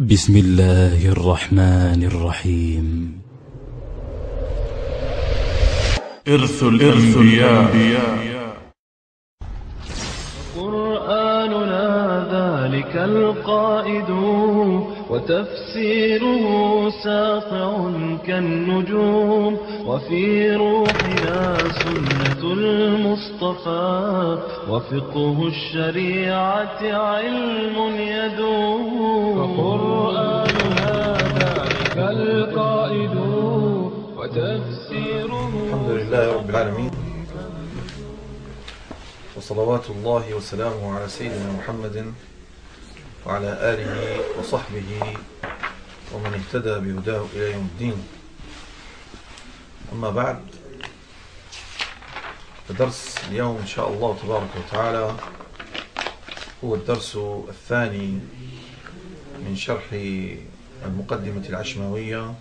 بسم الله الرحمن الرحيم. إرث الأنبياء. ذلك القائد وتفسيره ساطع كالنجوم وفي روحنا سنة المصطفى وفقه الشريعة علم يدوم فقرآننا ذلك القائد وتفسيره الحمد لله رب العالمين. وصلوات الله وسلامه على سيدنا محمد وعلى آله وصحبه ومن اهتدى بهداه إلى يوم الدين. أما بعد فدرس اليوم إن شاء الله تبارك وتعالى هو الدرس الثاني من شرح المقدمة العشماوية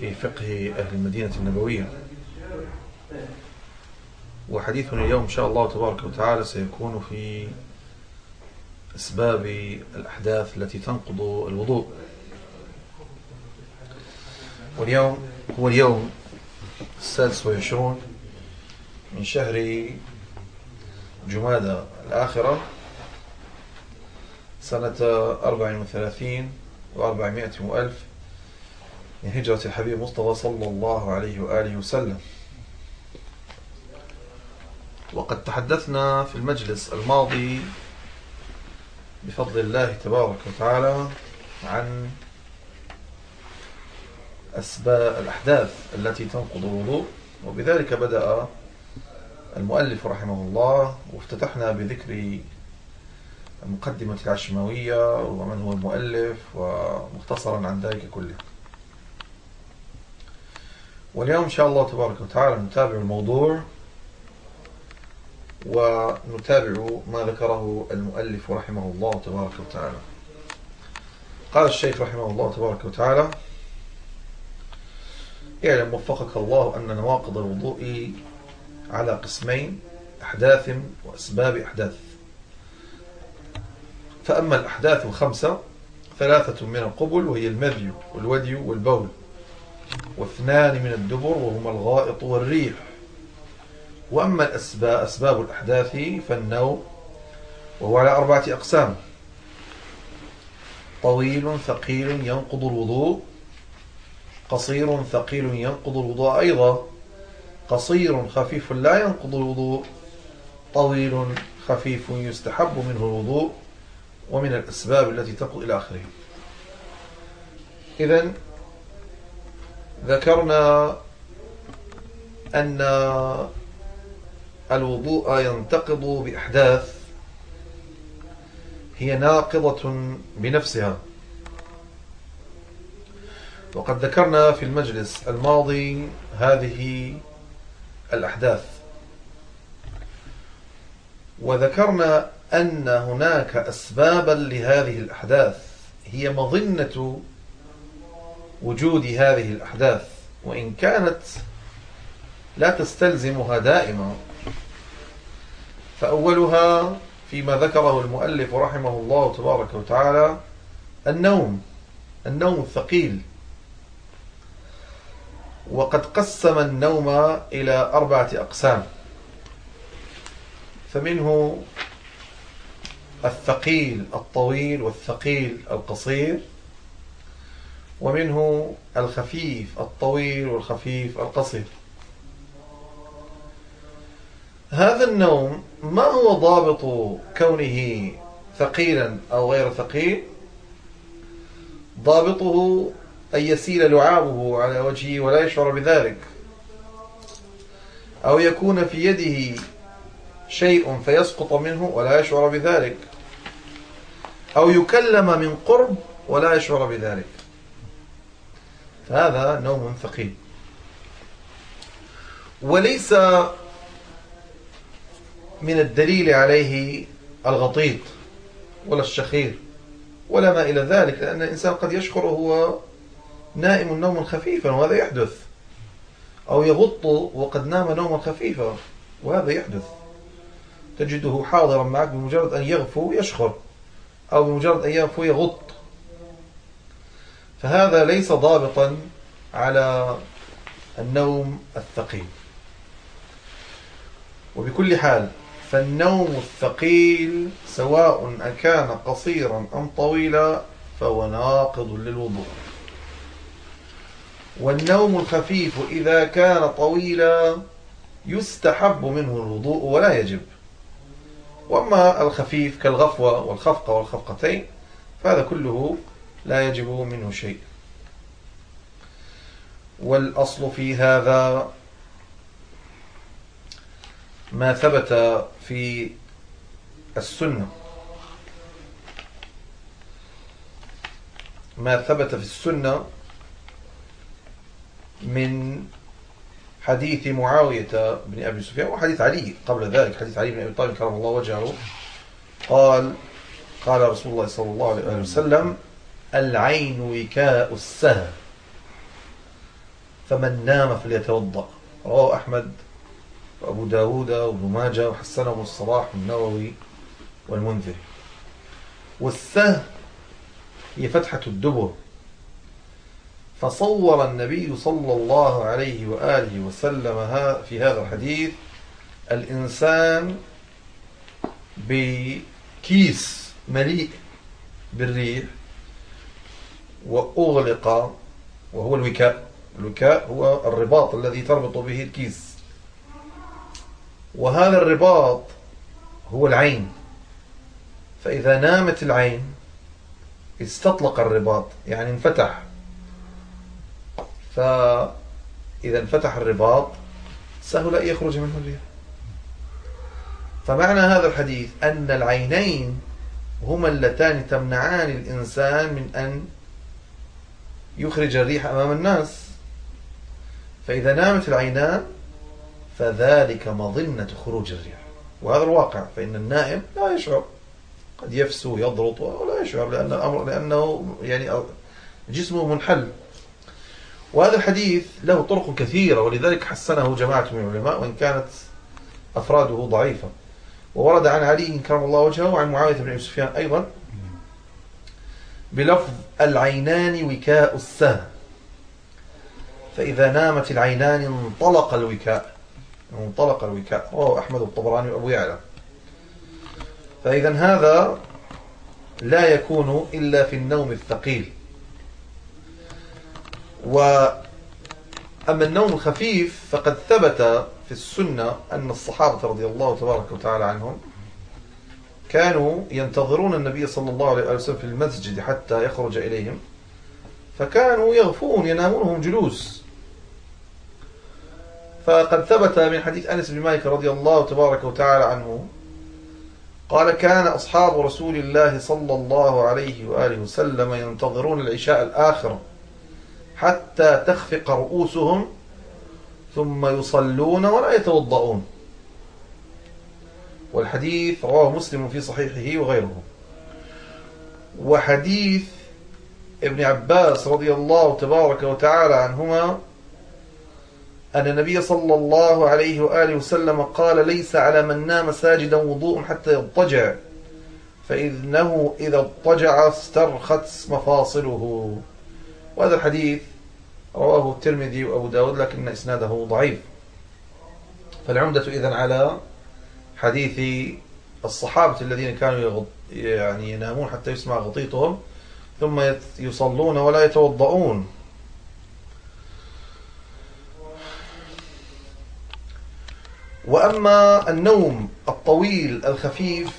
في فقه أهل المدينة النبوية. وحديثنا اليوم إن شاء الله تبارك وتعالى سيكون في أسباب الأحداث التي تنقض الوضوء. واليوم هو اليوم السادس والعشرون من شهر جمادى الآخرة سنة أربع وثلاثين وأربعمائة وألف من هجرة الحبيب مصطفى صلى الله عليه وآله وسلم. وقد تحدثنا في المجلس الماضي بفضل الله تبارك وتعالى عن أسباب الأحداث التي تنقض الوضوء وبذلك بدأ المؤلف رحمه الله وافتتحنا بذكر المقدمة العشماوية ومن هو المؤلف ومختصرا عن ذلك كله. واليوم إن شاء الله تبارك وتعالى نتابع الموضوع ونتابع ما ذكره المؤلف رحمه الله تبارك وتعالى. قال الشيخ رحمه الله تبارك وتعالى اعلم وفقك الله أن نواقض الوضوء على قسمين أحداث وأسباب أحداث. فأما الأحداث الخمسة ثلاثة من القبل وهي المذي والودي والبول واثنان من الدبر وهما الغائط والريح. وأما الأسباب أسباب الأحداث فالنوم وهو على أربعة أقسام. طويل ثقيل ينقض الوضوء قصير ثقيل ينقض الوضوء أيضا قصير خفيف لا ينقض الوضوء طويل خفيف يستحب منه الوضوء ومن الأسباب التي تنقض إلى آخره. إذن ذكرنا أن الوضوء ينتقض بأحداث هي ناقضة بنفسها. وقد ذكرنا في المجلس الماضي هذه الأحداث. وذكرنا أن هناك أسبابا لهذه الأحداث. هي مظنة وجود هذه الأحداث. وإن كانت لا تستلزمها دائما. فأولها فيما ذكره المؤلف رحمه الله تبارك وتعالى النوم النوم الثقيل. وقد قسم النوم إلى أربعة أقسام. فمنه الثقيل الطويل والثقيل القصير ومنه الخفيف الطويل والخفيف القصير. هذا النوم ما هو ضابط كونه ثقيلا أو غير ثقيل؟ ضابطه أن يسيل لعابه على وجهه ولا يشعر بذلك. أو يكون في يده شيء فيسقط منه ولا يشعر بذلك. أو يكلم من قرب ولا يشعر بذلك. فهذا نوم ثقيل. وليس من الدليل عليه الغطيط ولا الشخير ولا ما إلى ذلك لأن الإنسان قد يشخر وهو نائم نوما خفيفا وهذا يحدث. أو يغط وقد نام نوما خفيفا وهذا يحدث. تجده حاضرا معك بمجرد أن يغفو يشخر أو بمجرد أن يغفو يغط. فهذا ليس ضابطا على النوم الثقيل. وبكل حال فالنوم الثقيل سواء أكان قصيرا أم طويلا فهو ناقض للوضوء. والنوم الخفيف إذا كان طويلا يستحب منه الوضوء ولا يجب. وأما الخفيف كالغفوة والخفقة والخفقتين فهذا كله لا يجب منه شيء. والأصل في هذا ما ثبت في السنة. ما ثبت في السنة من حديث معاوية بن أبي سفيان وحديث علي قبل ذلك حديث علي بن أبي طالب كرم الله وجهه. قال قال رسول الله صلى الله عليه وسلم العين وكاء السهى فمن نام فليتوضأ. رواه أحمد وأبو داود وابن ماجه وحسنه الصلاح النووي والمنذر. والسه هي فتحة الدبر. فصور النبي صلى الله عليه وآله وسلم في هذا الحديث الإنسان بكيس مليء بالريح وأغلق وهو الوكاء. الوكاء هو الرباط الذي تربط به الكيس. وهذا الرباط هو العين. فإذا نامت العين استطلق الرباط يعني انفتح. فإذا انفتح الرباط سهل أن يخرج منه الريح. فمعنى هذا الحديث أن العينين هما اللتان تمنعان الإنسان من أن يخرج الريح أمام الناس. فإذا نامت العينان فذلك مظنة خروج الريح وهذا الواقع فإن النائم لا يشعر. قد يفسو يضرط ولا يشعر لأن الأمر لأنه يعني جسمه منحل. وهذا الحديث له طرق كثيرة ولذلك حسنه جماعة من العلماء وإن كانت أفراده ضعيفة. وورد عن علي كرم الله وجهه وعن معاوية بن سفيان أيضا بلفظ العينان وكاء السهم. فإذا نامت العينان انطلق الوكاء. انطلق الوكاء. رواه أحمد الطبراني وأبو يعلى فإذا هذا لا يكون إلا في النوم الثقيل. وأما النوم الخفيف فقد ثبت في السنة أن الصحابة رضي الله تبارك وتعالى عنهم كانوا ينتظرون النبي صلى الله عليه وسلم في المسجد حتى يخرج إليهم فكانوا يغفون ينامونهم جلوس. فقد ثبت من حديث أنس بن مالك رضي الله تبارك وتعالى عنه قال كان أصحاب رسول الله صلى الله عليه وآله وسلم ينتظرون العشاء الآخرة حتى تخفق رؤوسهم ثم يصلون ولا يتوضؤون. والحديث رواه مسلم في صحيحه وغيره. وحديث ابن عباس رضي الله تبارك وتعالى عنهما أن النبي صلى الله عليه وآله وسلم قال ليس على من نام ساجدا وضوء حتى يضطجع فإنه إذا اضطجع استرخت مفاصله. وهذا الحديث رواه الترمذي وأبو داود لكن إسناده ضعيف. فالعمدة إذن على حديث الصحابة الذين كانوا يعني ينامون حتى يسمع غطيطهم ثم يصلون ولا يتوضؤون. وأما النوم الطويل الخفيف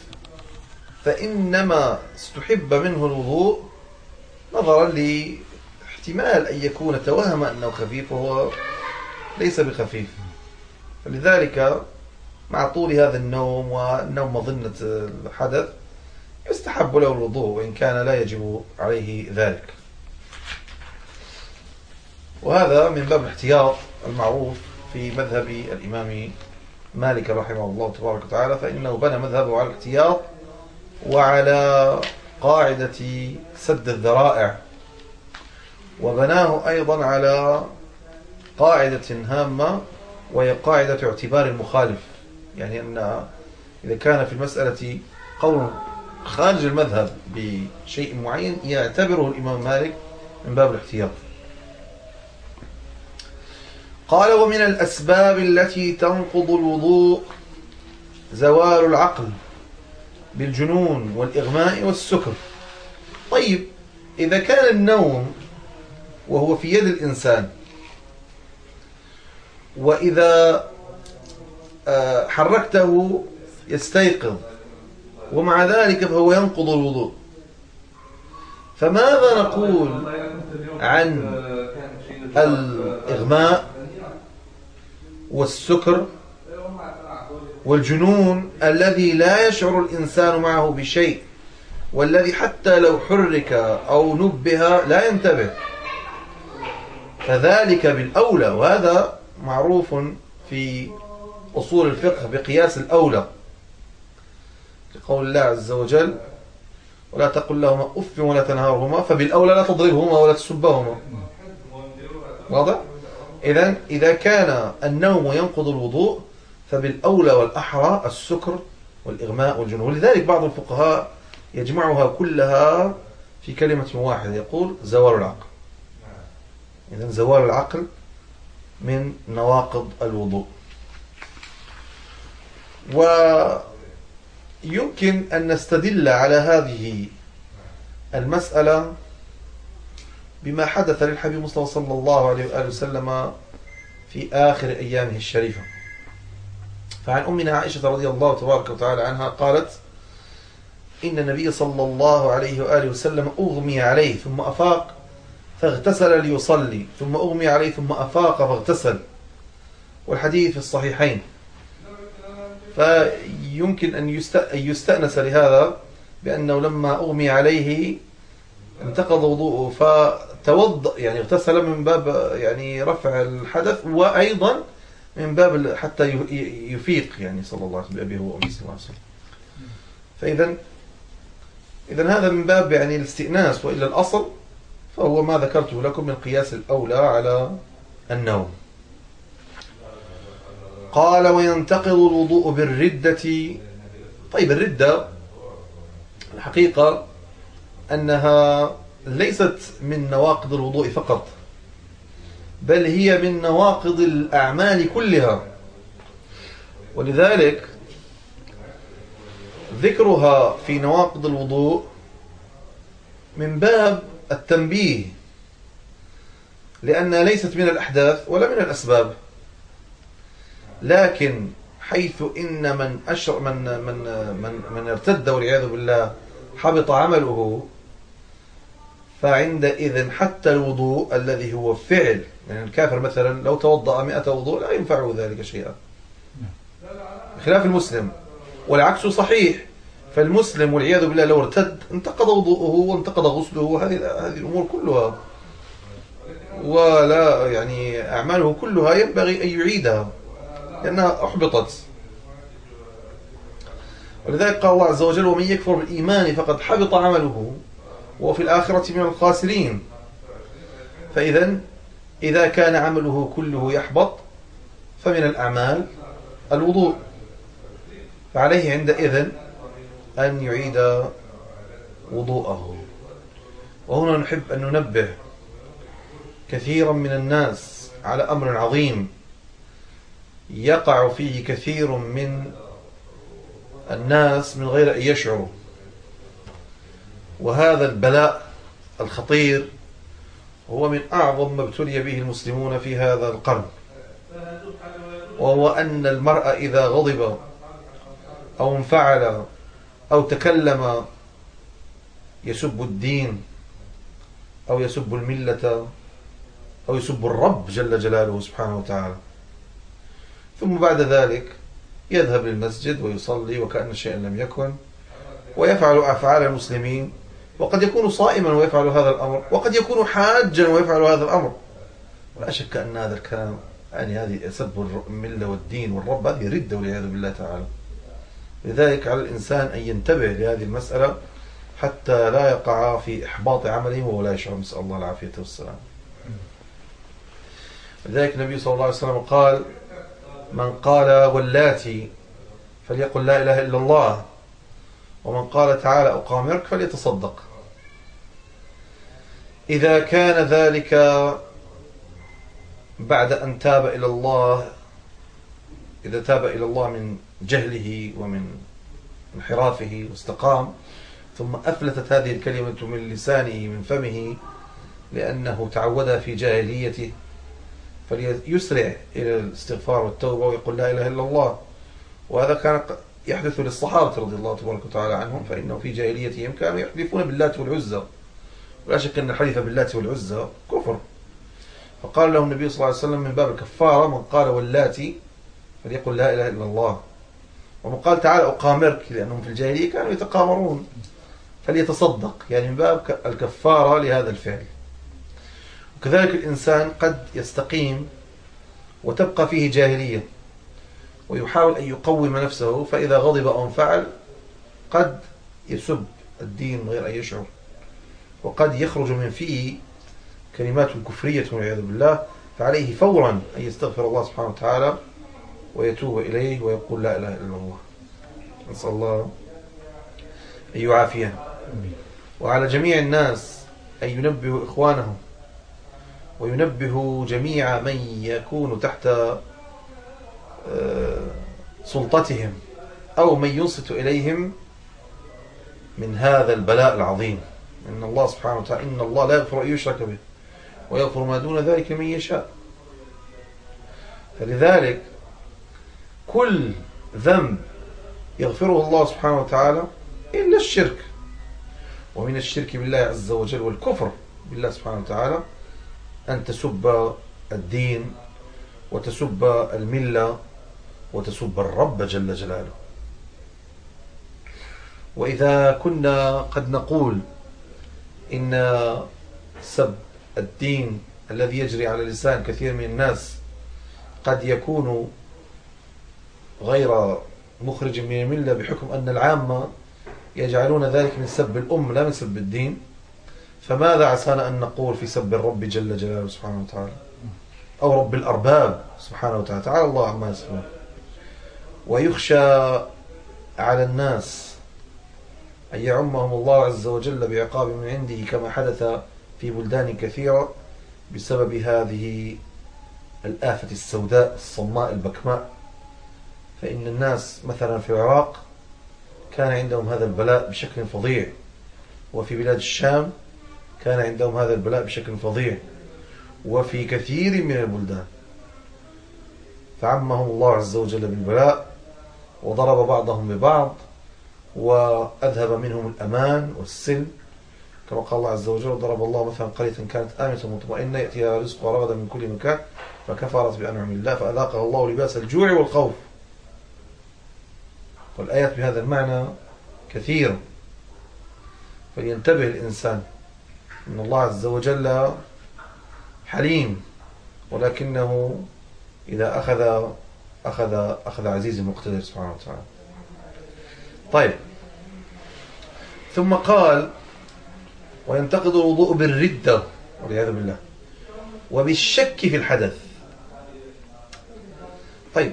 فإنما استحب منه الوضوء نظرا لإحتمال أن يكون توهم أنه خفيف وهو ليس بخفيف. فلذلك مع طول هذا النوم والنوم مظنة الحدث يستحب له الوضوء وإن كان لا يجب عليه ذلك. وهذا من باب الاحتياط المعروف في مذهب الإمام مالك رحمه الله تبارك وتعالى فإنه بنى مذهبه على الاحتياط وعلى قاعدة سد الذرائع. وبناه أيضا على قاعدة هامة وهي قاعدة اعتبار المخالف. يعني أن إذا كان في المسألة قول خارج المذهب بشيء معين يعتبره الإمام مالك من باب الاحتياط. قال ومن الأسباب التي تنقض الوضوء زوال العقل بالجنون والإغماء والسكر. طيب إذا كان النوم وهو في يد الإنسان وإذا آه، حركته يستيقظ ومع ذلك فهو ينقض الوضوء فماذا نقول عن الإغماء؟ والسكر والجنون الذي لا يشعر الإنسان معه بشيء والذي حتى لو حرك أو نبه لا ينتبه. فذلك بالأولى وهذا معروف في أصول الفقه بقياس الأولى. لقول الله عز وجل ولا تقل لهما أف ولا تنهارهما فبالأولى لا تضربهما ولا تسبهما. واضح؟ إذا إذا كان النوم ينقض الوضوء فبالأولى والأحرى السكر والإغماء والجنون. ولذلك بعض الفقهاء يجمعها كلها في كلمة واحدة يقول زوال العقل. إذا زوال العقل من نواقض الوضوء. ويمكن أن نستدل على هذه المسألة بما حدث للحبيب مصطفى صلى الله عليه وآله وسلم في آخر أيامه الشريفة. فعن أمنا عائشة رضي الله تبارك وتعالى عنها قالت إن النبي صلى الله عليه وآله وسلم أغمي عليه ثم أفاق فاغتسل ليصلي ثم أغمي عليه ثم أفاق فاغتسل. والحديث في الصحيحين. فيمكن أن يستأنس لهذا بأنه لما أغمي عليه انتقض وضوءه فتوضأ يعني اغتسل من باب يعني رفع الحدث وأيضا من باب حتى يفيق يعني صلى الله عليه وسلم بأبيه وأمه صلى الله عليه وسلم. فإذا إذا هذا من باب يعني الاستئناس وإلا الأصل فهو ما ذكرته لكم من قياس الأولى على النوم. قال وينتقض الوضوء بالردة. طيب الردة الحقيقة أنها ليست من نواقض الوضوء فقط بل هي من نواقض الأعمال كلها. ولذلك ذكرها في نواقض الوضوء من باب التنبيه لأنها ليست من الأحداث ولا من الأسباب. لكن حيث إن من أشر من من من, من ارتد والعياذ بالله حبط عمله فعندئذ حتى الوضوء الذي هو فعل. يعني الكافر مثلا لو توضأ مئة وضوء لا ينفعه ذلك شيئا. خلاف المسلم. والعكس صحيح. فالمسلم والعياذ بالله لو ارتد انتقض وضوءه وانتقض غسله هذه هذه الأمور كلها. ولا يعني أعماله كلها ينبغي أن يعيدها لأنها أحبطت. ولذلك قال الله عز وجل ومن يكفر بالإيمان فقد حبط عمله. وفي الآخرة من الخاسرين. فاذا إذا كان عمله كله يحبط فمن الأعمال الوضوء. فعليه عندئذ أن يعيد وضوءه. وهنا نحب أن ننبه كثيرا من الناس على أمر عظيم يقع فيه كثير من الناس من غير أن يشعروا. وهذا البلاء الخطير هو من أعظم ما ابتلي به المسلمون في هذا القرن. وهو أن المرأة إذا غضب أو انفعل أو تكلم يسب الدين أو يسب الملة أو يسب الرب جل جلاله سبحانه وتعالى. ثم بعد ذلك يذهب للمسجد ويصلي وكأن شيئا لم يكن ويفعل أفعال المسلمين وقد يكون صائما ويفعل هذا الأمر وقد يكون حاجا ويفعل هذا الأمر. ولا شك أن هذا الكلام يعني هذه سب الملة والدين والرب هذه ردة والعياذ بالله تعالى. لذلك على الإنسان أن ينتبه لهذه المسألة حتى لا يقع في إحباط عمله وهو لا يشعر نسأل الله العافية والسلام. لذلك النبي صلى الله عليه وسلم قال من قال واللاتي فليقل لا إله إلا الله ومن قال تعالى أقامرك فليتصدق. إذا كان ذلك بعد أن تاب إلى الله إذا تاب إلى الله من جهله ومن انحرافه واستقام ثم أفلتت هذه الكلمة من لسانه من فمه لأنه تعودها في جاهليته فليسرع إلى الاستغفار والتوبة ويقول لا إله إلا الله. وهذا كان يحدث للصحابة رضي الله تبارك وتعالى عنهم فإنه في جاهليتهم كانوا يحلفون باللات والعزى. ولا شك أن الحلف باللات والعزى كفر. فقال له النبي صلى الله عليه وسلم من باب الكفارة من قال واللاتي فليقل لا إله إلا الله. ومن قال تعال أقامرك لأنهم في الجاهلية كانوا يتقامرون. فليتصدق يعني من باب الكفارة لهذا الفعل. وكذلك الإنسان قد يستقيم وتبقى فيه جاهلية. ويحاول أن يقوم نفسه فإذا غضب أو انفعل قد يسب الدين من غير أن يشعر وقد يخرج من فيه كلمات كفرية والعياذ بالله فعليه فورا أن يستغفر الله سبحانه وتعالى ويتوب إليه ويقول لا إله إلا الله. نسأل الله أن يعافينا وعلى جميع الناس أن ينبهوا إخوانهم وينبه جميع من يكون تحت سلطتهم أو من ينصت إليهم من هذا البلاء العظيم. إن الله سبحانه وتعالى إن الله لا يغفر أن يشرك به ويغفر ما دون ذلك من يشاء. فلذلك كل ذنب يغفره الله سبحانه وتعالى إلا الشرك. ومن الشرك بالله عز وجل والكفر بالله سبحانه وتعالى أن تسب الدين وتسب الملة وتسب الرب جل جلاله. وإذا كنا قد نقول إن سب الدين الذي يجري على لسان كثير من الناس قد يكون غير مخرج من الملة بحكم أن العامة يجعلون ذلك من سب الأم لا من سب الدين. فماذا عسانا أن نقول في سب الرب جل جلاله سبحانه وتعالى؟ أو رب الأرباب سبحانه وتعالى؟ تعالى الله عما يصفون. ويخشى على الناس أن يعمهم الله عز وجل بعقاب من عنده كما حدث في بلدان كثيرة بسبب هذه الآفة السوداء الصماء البكماء. فإن الناس مثلا في العراق كان عندهم هذا البلاء بشكل فظيع وفي بلاد الشام كان عندهم هذا البلاء بشكل فظيع وفي كثير من البلدان. فعمهم الله عز وجل بالبلاء وضرب بعضهم ببعض وأذهب منهم الأمان والسلم. كما قال الله عز وجل ضرب الله مثلا قرية كانت آمنة مطمئنة يأتيها رزقها رغدا من كل مكان فكفرت بأنعم الله فأذاقها الله لباس الجوع والخوف. والآيات بهذا المعنى كثيرة فلينتبه الإنسان إن الله عز وجل حليم ولكنه إذا أخذ أخذ أخذ عزيز مقتدر سبحانه وتعالى. طيب. ثم قال وينتقد الوضوء بالردة والعياذ بالله وبالشك في الحدث. طيب.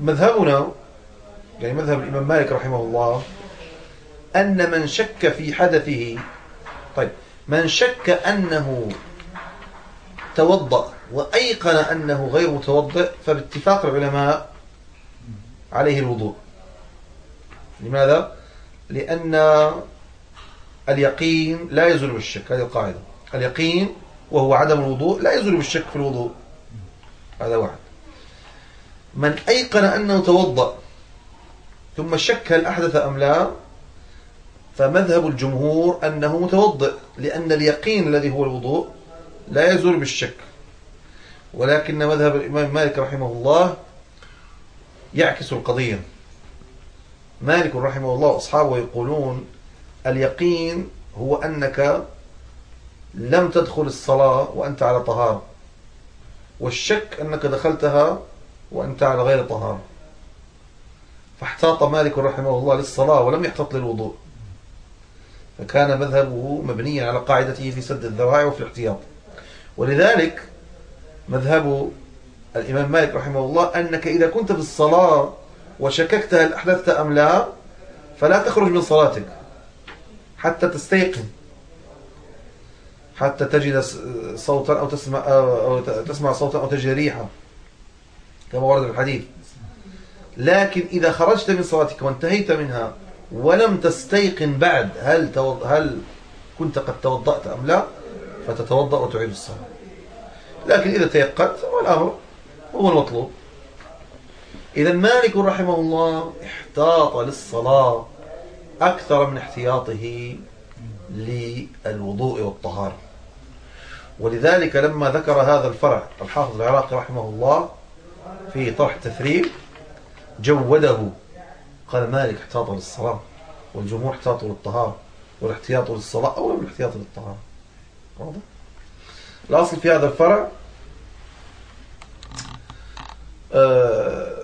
مذهبنا يعني مذهب الإمام مالك رحمه الله أن من شك في حدثه طيب من شك أنه توضأ وأيقن أنه غير متوضئ فباتفاق العلماء عليه الوضوء. لماذا؟ لأن اليقين لا يزول بالشك هذه القاعدة. اليقين وهو عدم الوضوء لا يزول بالشك في الوضوء. هذا واحد. من أيقن أنه توضأ ثم شك هل أحدث أم لا فمذهب الجمهور أنه متوضئ لأن اليقين الذي هو الوضوء لا يزول بالشك. ولكن مذهب الإمام مالك رحمه الله يعكس القضية. مالك رحمه الله وأصحابه يقولون اليقين هو أنك لم تدخل الصلاة وأنت على طهارة والشك أنك دخلتها وأنت على غير طهارة. فاحتاط مالك رحمه الله للصلاة ولم يحتط للوضوء. فكان مذهبه مبنيا على قاعدته في سد الذرائع وفي الاحتياط. ولذلك مذهب الإمام مالك رحمه الله أنك إذا كنت في الصلاة وشككت هل أحدثت أم لا فلا تخرج من صلاتك حتى تستيقن. حتى تجد صوتا أو تسمع, أو تسمع صوتا أو تجد ريحا كما ورد في الحديث. لكن إذا خرجت من صلاتك وانتهيت منها ولم تستيقن بعد هل هل كنت قد توضأت أم لا فتتوضأ وتعيد الصلاة. لكن إذا تيقنت والأمر هو المطلوب. إذا مالك رحمه الله احتاط للصلاة أكثر من احتياطه للوضوء والطهارة. ولذلك لما ذكر هذا الفرع الحافظ العراقي رحمه الله في طرح التثريب جوده قال مالك احتاط للصلاة والجمهور احتاطوا للطهارة والاحتياط للصلاة أولى من الاحتياط للطهارة. واضح؟ الأصل في هذا الفرع آه،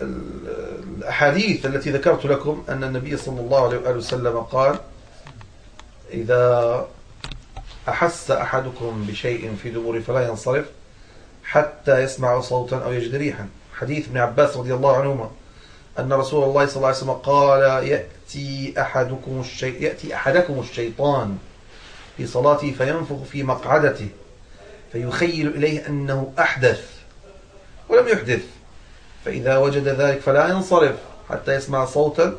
الأحاديث التي ذكرت لكم أن النبي صلى الله عليه وآله وسلم قال إذا أحس أحدكم بشيء في دبور فلا ينصرف حتى يسمع صوتا أو يجد ريحا. حديث ابن عباس رضي الله عنهما. أن رسول الله صلى الله عليه وسلم قال يأتي أحدكم الشي... يأتي أحدكم الشيطان في صلاته فينفخ في مقعدته. فيخيل إليه أنه أحدث ولم يحدث. فإذا وجد ذلك فلا ينصرف حتى يسمع صوتا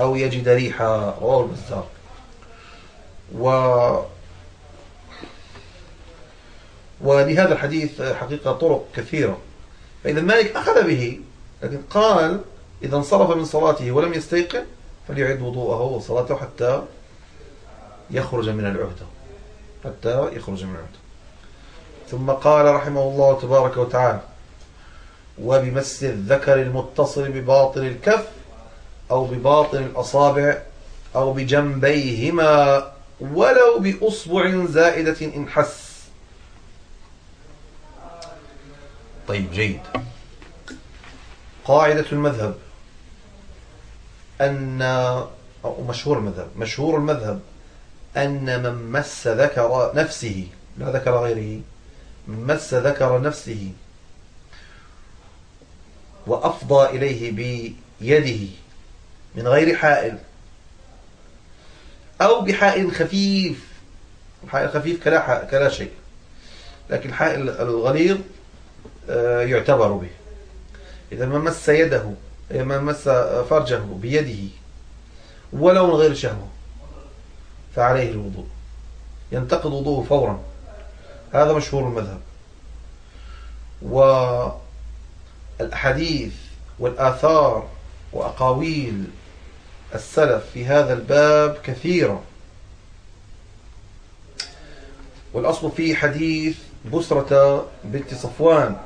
أو يجد ريحا. رواه البزار. و ولهذا الحديث حقيقة طرق كثيرة. فإذا مالك أخذ به لكن قال إذا انصرف من صلاته ولم يستيقن فليعد وضوءه وصلاته حتى يخرج من العهدة. حتى يخرج من العهدة. ثم قال رحمه الله تبارك وتعالى وبمس الذكر المتصل بباطن الكف أو بباطن الأصابع أو بجنبيهما ولو بأصبع زائدة إن حس. طيب جيد. قاعدة المذهب. أن أو مشهور المذهب. مشهور المذهب أن من مس ذكر نفسه لا ذكر غيره. مس ذكر نفسه وأفضى إليه بيده من غير حائل أو بحائل خفيف الحائل الخفيف كلا, كلا شيء لكن الحائل الغليظ آه، يعتبر به. إذا من مس يده من مس فرجه بيده ولو من غير شهوة فعليه الوضوء. ينتقض وضوءه فورا. هذا مشهور المذهب. والأحاديث والآثار وأقاويل السلف في هذا الباب كثيرة. والأصل فيه حديث بسرة بنت صفوان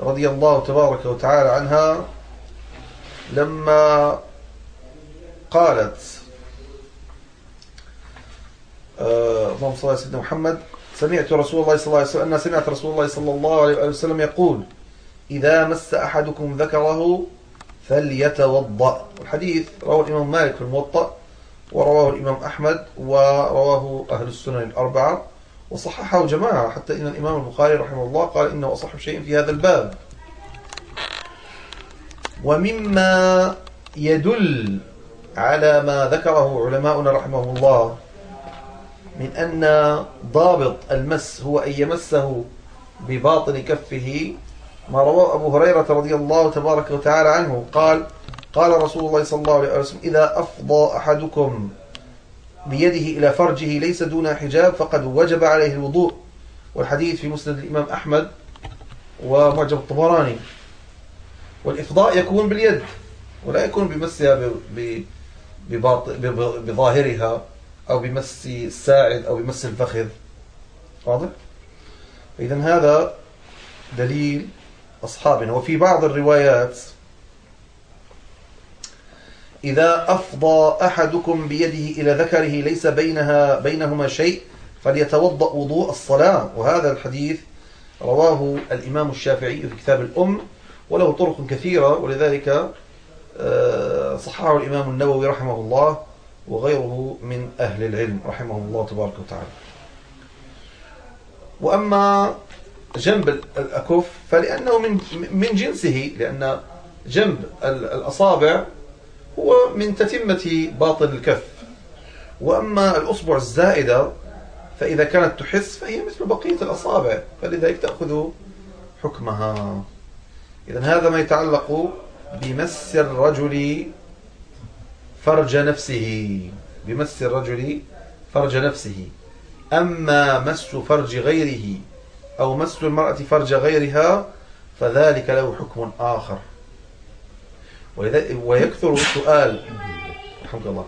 رضي الله تبارك وتعالى عنها لما قالت آه، اللهم صل على سيدنا محمد سمعت رسول الله صلى الله عليه وسلم أنا سمعت رسول الله صلى الله عليه وسلم يقول إذا مس أحدكم ذكره فليتوضأ. الحديث رواه الإمام مالك في الموطأ ورواه الإمام أحمد ورواه أهل السنن الأربعة وصححه جماعة حتى إن الإمام البخاري رحمه الله قال إنه أصح شيء في هذا الباب. ومما يدل على ما ذكره علماؤنا رحمه الله من أن ضابط المس هو أن يمسه بباطن كفه ما رواه أبو هريرة رضي الله تبارك وتعالى عنه. قال قال رسول الله صلى الله عليه وسلم إذا أفضى أحدكم بيده إلى فرجه ليس دون حجاب فقد وجب عليه الوضوء. والحديث في مسند الإمام أحمد ومعجب الطبراني. والإفضاء يكون باليد ولا يكون بمسها بظاهرها. أو بمس الساعد أو بمس الفخذ. واضح؟ إذا هذا دليل أصحابنا. وفي بعض الروايات إذا أفضى أحدكم بيده إلى ذكره ليس بينها بينهما شيء فليتوضأ وضوء الصلاة. وهذا الحديث رواه الإمام الشافعي في كتاب الأم وله طرق كثيرة. ولذلك آه، صححه الإمام النووي رحمه الله. وغيره من أهل العلم رحمه الله تبارك وتعالى. وأما جنب الأكف فلأنه من من جنسه لأن جنب الأصابع هو من تتمة باطن الكف. وأما الأصبع الزائدة فإذا كانت تحس فهي مثل بقية الأصابع فلذلك تأخذ حكمها. إذا هذا ما يتعلق بمس الرجل فرج نفسه. بمس الرجل فرج نفسه. أما مس فرج غيره أو مس المرأة فرج غيرها فذلك له حكم آخر. ويكثر سؤال رحمك الله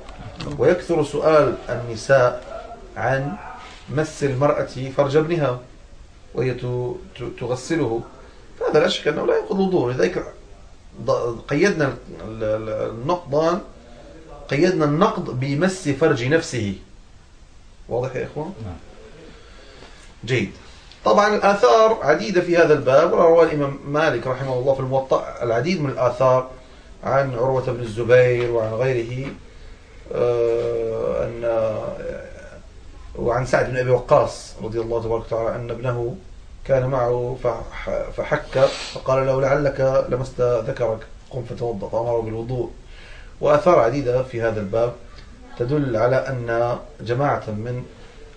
ويكثر سؤال النساء عن مس المرأة فرج ابنها وهي تغسله. فهذا لا شك أنه لا ينقض الوضوء لذلك قيدنا النقضان قيدنا النقض بمس فرج نفسه. واضح يا إخوان؟ نعم. جيد. طبعا الآثار عديدة في هذا الباب روى الإمام مالك رحمه الله في الموطأ العديد من الآثار عن عروة بن الزبير وعن غيره آه، أن وعن سعد بن أبي وقاص رضي الله تبارك وتعالى أن ابنه كان معه فحك فقال له لعلك لمست ذكرك قم فتوضأ فأمره بالوضوء. وآثار عديدة في هذا الباب تدل على أن جماعة من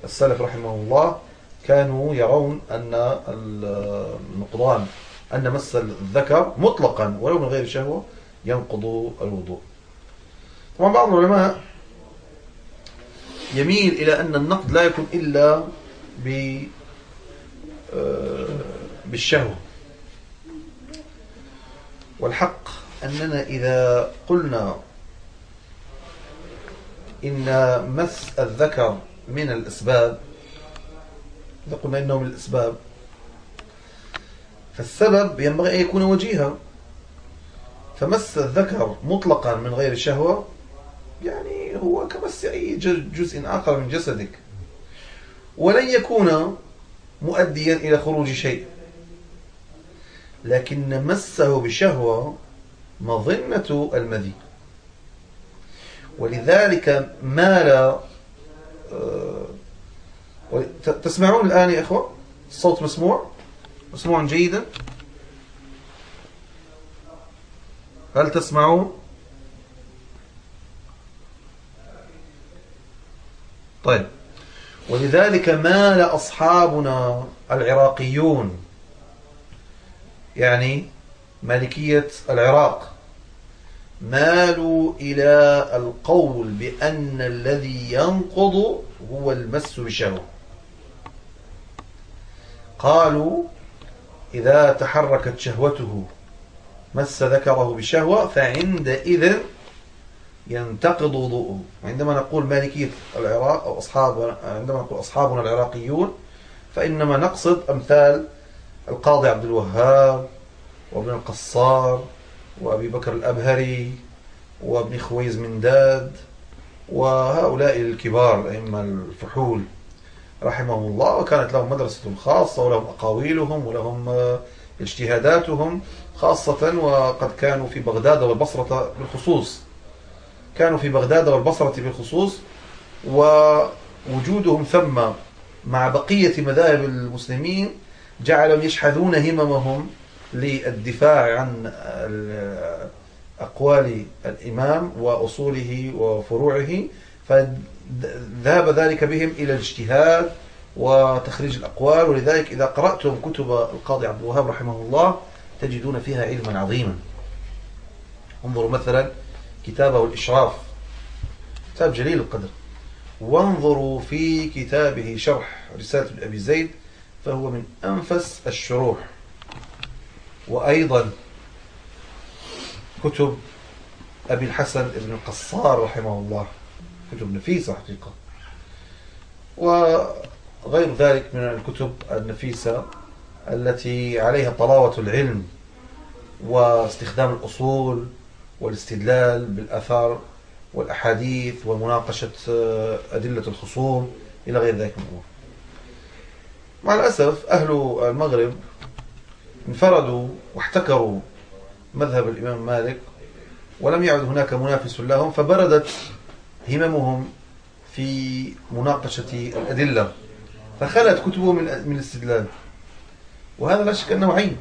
السلف رحمه الله كانوا يرون أن النقضان أن مس الذكر مطلقا ولو من غير شهوة ينقض الوضوء. طبعا بعض العلماء يميل إلى أن النقد لا يكون إلا آه، بالشهوة. والحق أننا إذا قلنا إن مس الذكر من الأسباب إذا قلنا إنه من الأسباب فالسبب ينبغي أن يكون وجيها. فمس الذكر مطلقا من غير شهوة يعني هو كمس أي جزء آخر من جسدك. ولن يكون مؤديا إلى خروج شيء. لكن مسه بشهوة مظنة المذي. ولذلك مال آه، تسمعون الآن يا إخوة؟ الصوت مسموع؟ مسموع جيدا؟ هل تسمعون؟ طيب. ولذلك مال أصحابنا العراقيون يعني مالكية العراق مالوا إلى القول بأن الذي ينقض هو المس بشهوة. قالوا إذا تحركت شهوته مس ذكره بشهوة فعندئذ ينتقض وضوءه. عندما نقول مالكية العراق أو أصحاب عندما نقول أصحابنا العراقيون فإنما نقصد أمثال القاضي عبد الوهاب وابن القصار وأبي بكر الأبهري وابن خويز من داد وهؤلاء الكبار الأئمة الفحول رحمهم الله وكانت لهم مدرسة خاصة ولهم أقاويلهم ولهم اجتهاداتهم خاصة وقد كانوا في بغداد والبصرة بالخصوص. كانوا في بغداد والبصرة بالخصوص ووجودهم ثم مع بقية مذاهب المسلمين جعلهم يشحذون هممهم للدفاع عن أقوال الإمام وأصوله وفروعه فذهب ذلك بهم إلى الاجتهاد وتخريج الأقوال. ولذلك إذا قرأتم كتب القاضي عبد الوهاب رحمه الله تجدون فيها علما عظيما. انظروا مثلا كتابه الإشراف كتاب جليل القدر. وانظروا في كتابه شرح رسالة أبي زيد فهو من أنفس الشروح. وأيضا كتب أبي الحسن ابن القصار رحمه الله كتب نفيسة حقيقة. وغير ذلك من الكتب النفيسة التي عليها طلاوة العلم واستخدام الأصول والاستدلال بالأثار والأحاديث ومناقشة أدلة الخصوم إلى غير ذلك من الأمور. مع الأسف أهل المغرب انفردوا واحتكروا مذهب الإمام مالك ولم يعد هناك منافس لهم فبردت هممهم في مناقشة الأدلة فخلت كتبه من من الاستدلال وهذا لا شك أنه عيب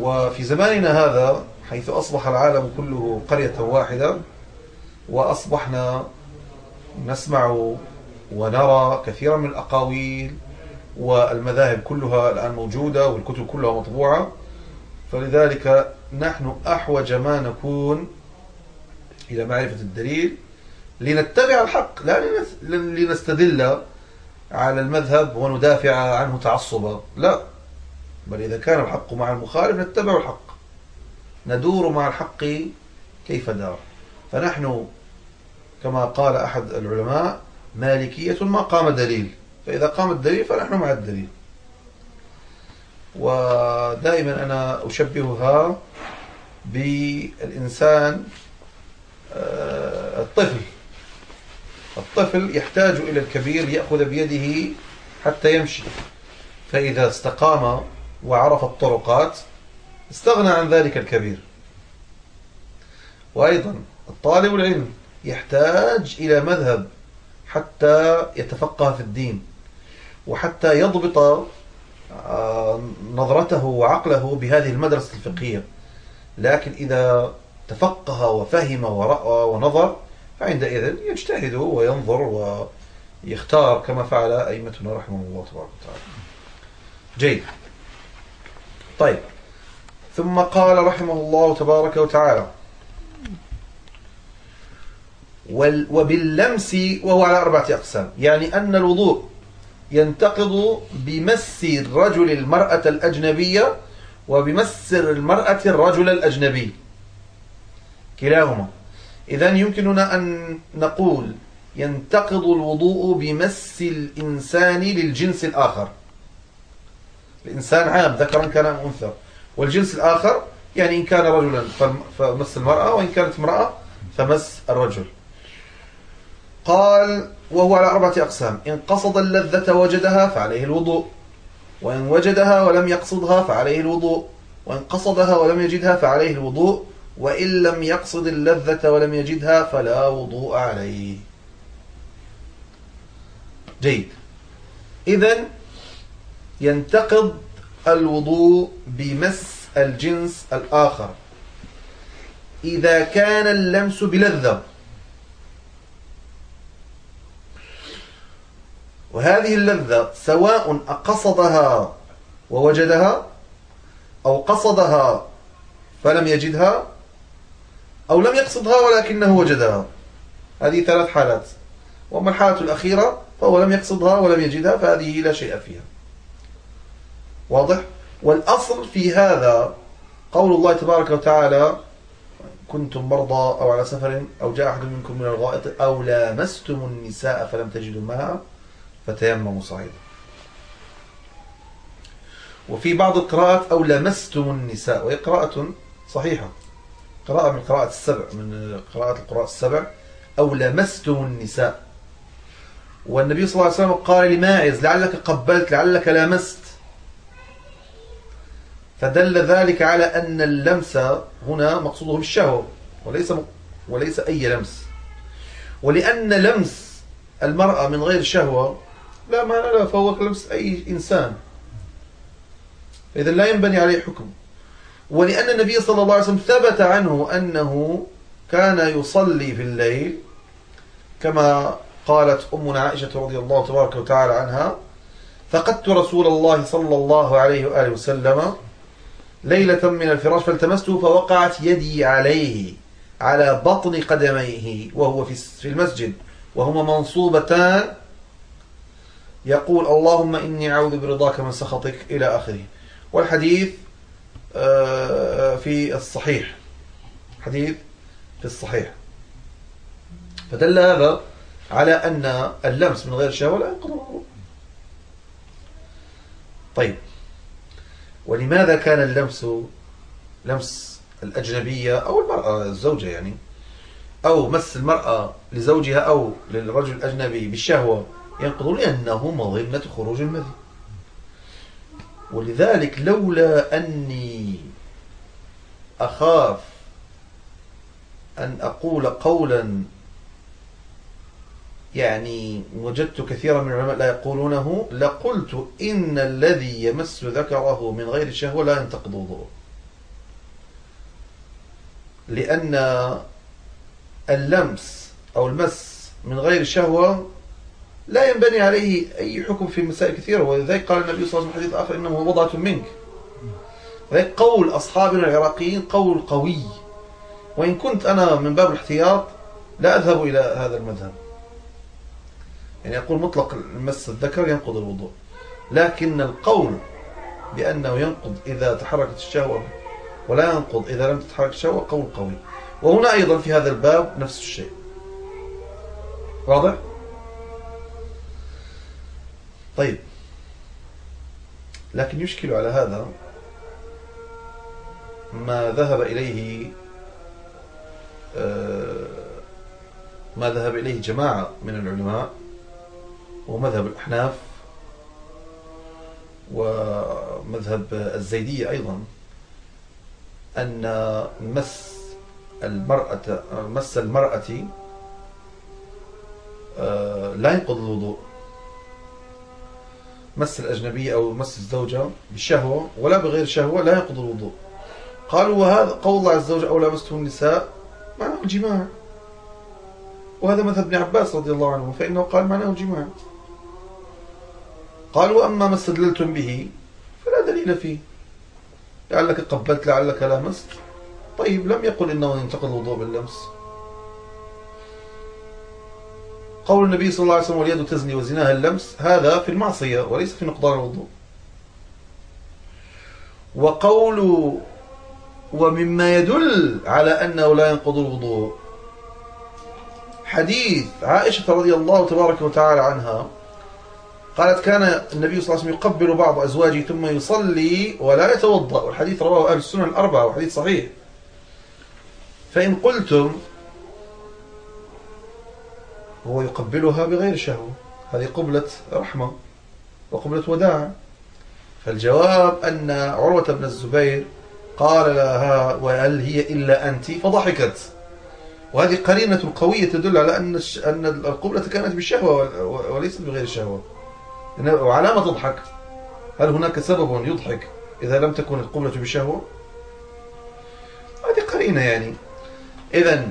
وفي زماننا هذا حيث أصبح العالم كله قرية واحدة وأصبحنا نسمع ونرى كثيرا من الأقاويل والمذاهب كلها الآن موجودة والكتب كلها مطبوعة. فلذلك نحن أحوج ما نكون إلى معرفة الدليل لنتبع الحق لا لنستدل على المذهب وندافع عنه تعصبا لا. بل إذا كان الحق مع المخالف نتبع الحق. ندور مع الحق كيف دار. فنحن كما قال أحد العلماء مالكية ما قام دليل. فإذا قام الدليل فنحن مع الدليل. ودائما أنا أشبهها بالإنسان آه، الطفل. الطفل يحتاج إلى الكبير يأخذ بيده حتى يمشي. فإذا استقام وعرف الطرقات استغنى عن ذلك الكبير. وأيضا الطالب العلم يحتاج إلى مذهب حتى يتفقه في الدين. وحتى يضبط آه، نظرته وعقله بهذه المدرسة الفقهية. لكن إذا تفقه وفهم ورأى ونظر فعندئذ يجتهد وينظر ويختار كما فعل أئمتنا رحمه الله تبارك وتعالى. جيد. طيب. ثم قال رحمه الله تبارك وتعالى وباللمس وهو على أربعة أقسام يعني أن الوضوء ينتقض بمس الرجل المرأة الأجنبية وبمس المرأة الرجل الأجنبي. كلاهما. إذا يمكننا أن نقول ينتقض الوضوء بمس الإنسان للجنس الآخر. الإنسان عام ذكرا كان أنثى. والجنس الآخر يعني إن كان رجلا فمس المرأة وإن كانت امرأة فمس الرجل. قال وهو على أربعة أقسام. إن قصد اللذة وجدها فعليه الوضوء. وإن وجدها ولم يقصدها فعليه الوضوء. وإن قصدها ولم يجدها فعليه الوضوء. وإن لم يقصد اللذة ولم يجدها فلا وضوء عليه. جيد. إذن ينتقض الوضوء بمس الجنس الآخر. إذا كان اللمس بلذة. وهذه اللذة سواء أقصدها ووجدها أو قصدها فلم يجدها أو لم يقصدها ولكنه وجدها. هذه ثلاث حالات. وأما الحالة الأخيرة فهو لم يقصدها ولم يجدها فهذه لا شيء فيها. واضح؟ والأصل في هذا قول الله تبارك وتعالى كنتم مرضى أو على سفر أو جاء أحد منكم من الغائط أو لامستم النساء فلم تجدوا ماء فتيمموا صعيدا. وفي بعض القراءات أو لمستم النساء وهي قراءة صحيحة. قراءة من قراءة السبع من قراءة القراء السبع أو لمستم النساء. والنبي صلى الله عليه وسلم قال لماعز لعلك قبلت لعلك لامست. فدل ذلك على أن اللمس هنا مقصوده بالشهوة وليس وليس أي لمس. ولأن لمس المرأة من غير شهوة لا معنى لا فهو كلمس أي إنسان. إذا لا ينبني عليه حكم. ولأن النبي صلى الله عليه وسلم ثبت عنه أنه كان يصلي في الليل كما قالت أمنا عائشة رضي الله تبارك وتعالى عنها فقدت رسول الله صلى الله عليه وآله وسلم ليلة من الفراش فالتمسته فوقعت يدي عليه على بطن قدميه وهو في المسجد وهما منصوبتان يقول اللهم إني أعوذ برضاك من سخطك إلى آخره. والحديث آه، في الصحيح. حديث في الصحيح. فدل هذا على أن اللمس من غير شهوة لا ينقض. طيب. ولماذا كان اللمس لمس الأجنبية أو المرأة الزوجة يعني أو مس المرأة لزوجها أو للرجل الأجنبي بالشهوة؟ ينقض لأنه مظنة خروج المذي. ولذلك لولا أني أخاف أن أقول قولا يعني وجدت كثيرا من العلماء لا يقولونه لقلت إن الذي يمس ذكره من غير شهوة لا ينتقض وضوءه. لأن اللمس أو المس من غير شهوة لا ينبني عليه أي حكم في مسائل كثيرة ولذلك قال النبي صلى الله عليه وسلم حديث آخر إنه وضعة منك. ذلك قول أصحابنا العراقيين قول قوي. وإن كنت أنا من باب الاحتياط لا أذهب إلى هذا المذهب. يعني أقول مطلق المس الذكر ينقض الوضوء. لكن القول بأنه ينقض إذا تحركت الشهوة ولا ينقض إذا لم تتحرك الشهوة قول قوي. وهنا أيضا في هذا الباب نفس الشيء. واضح؟ طيب. لكن يشكل على هذا ما ذهب إليه آه، ما ذهب إليه جماعة من العلماء ومذهب الأحناف ومذهب الزيدية أيضا أن مس المرأة مس المرأة آه، لا ينقض الوضوء. مس الأجنبية أو مس الزوجة بالشهوة ولا بغير شهوة لا ينقض الوضوء. قالوا وهذا قول الله عز وجل أو لمستم النساء؟ معناه الجماع وهذا مذهب ابن عباس رضي الله عنه فإنه قال معناه الجماع قالوا أما ما استدللتم به فلا دليل فيه. لعلك قبلت لعلك لامست طيب لم يقل إنه ينتقد الوضوء باللمس. قول النبي صلى الله عليه وسلم واليد تزني وزناها اللمس هذا في المعصية وليس في نقضان الوضوء. وقول ومما يدل على أنه لا ينقض الوضوء. حديث عائشة رضي الله تبارك وتعالى عنها قالت كان النبي صلى الله عليه وسلم يقبل بعض أزواجه ثم يصلي ولا يتوضأ. والحديث رواه أهل السنن الأربعة وحديث صحيح. فإن قلتم هو يقبلها بغير شهوة. هذه قبلة رحمة وقبلة وداع. فالجواب أن عروة بن الزبير قال لها وهل هي إلا أنت؟ فضحكت. وهذه قرينة قوية تدل على أن أن القبلة كانت بالشهوة وليست بغير الشهوة وعلى ما تضحك. هل هناك سبب يضحك إذا لم تكن القبلة بالشهوة هذه قرينة يعني. إذا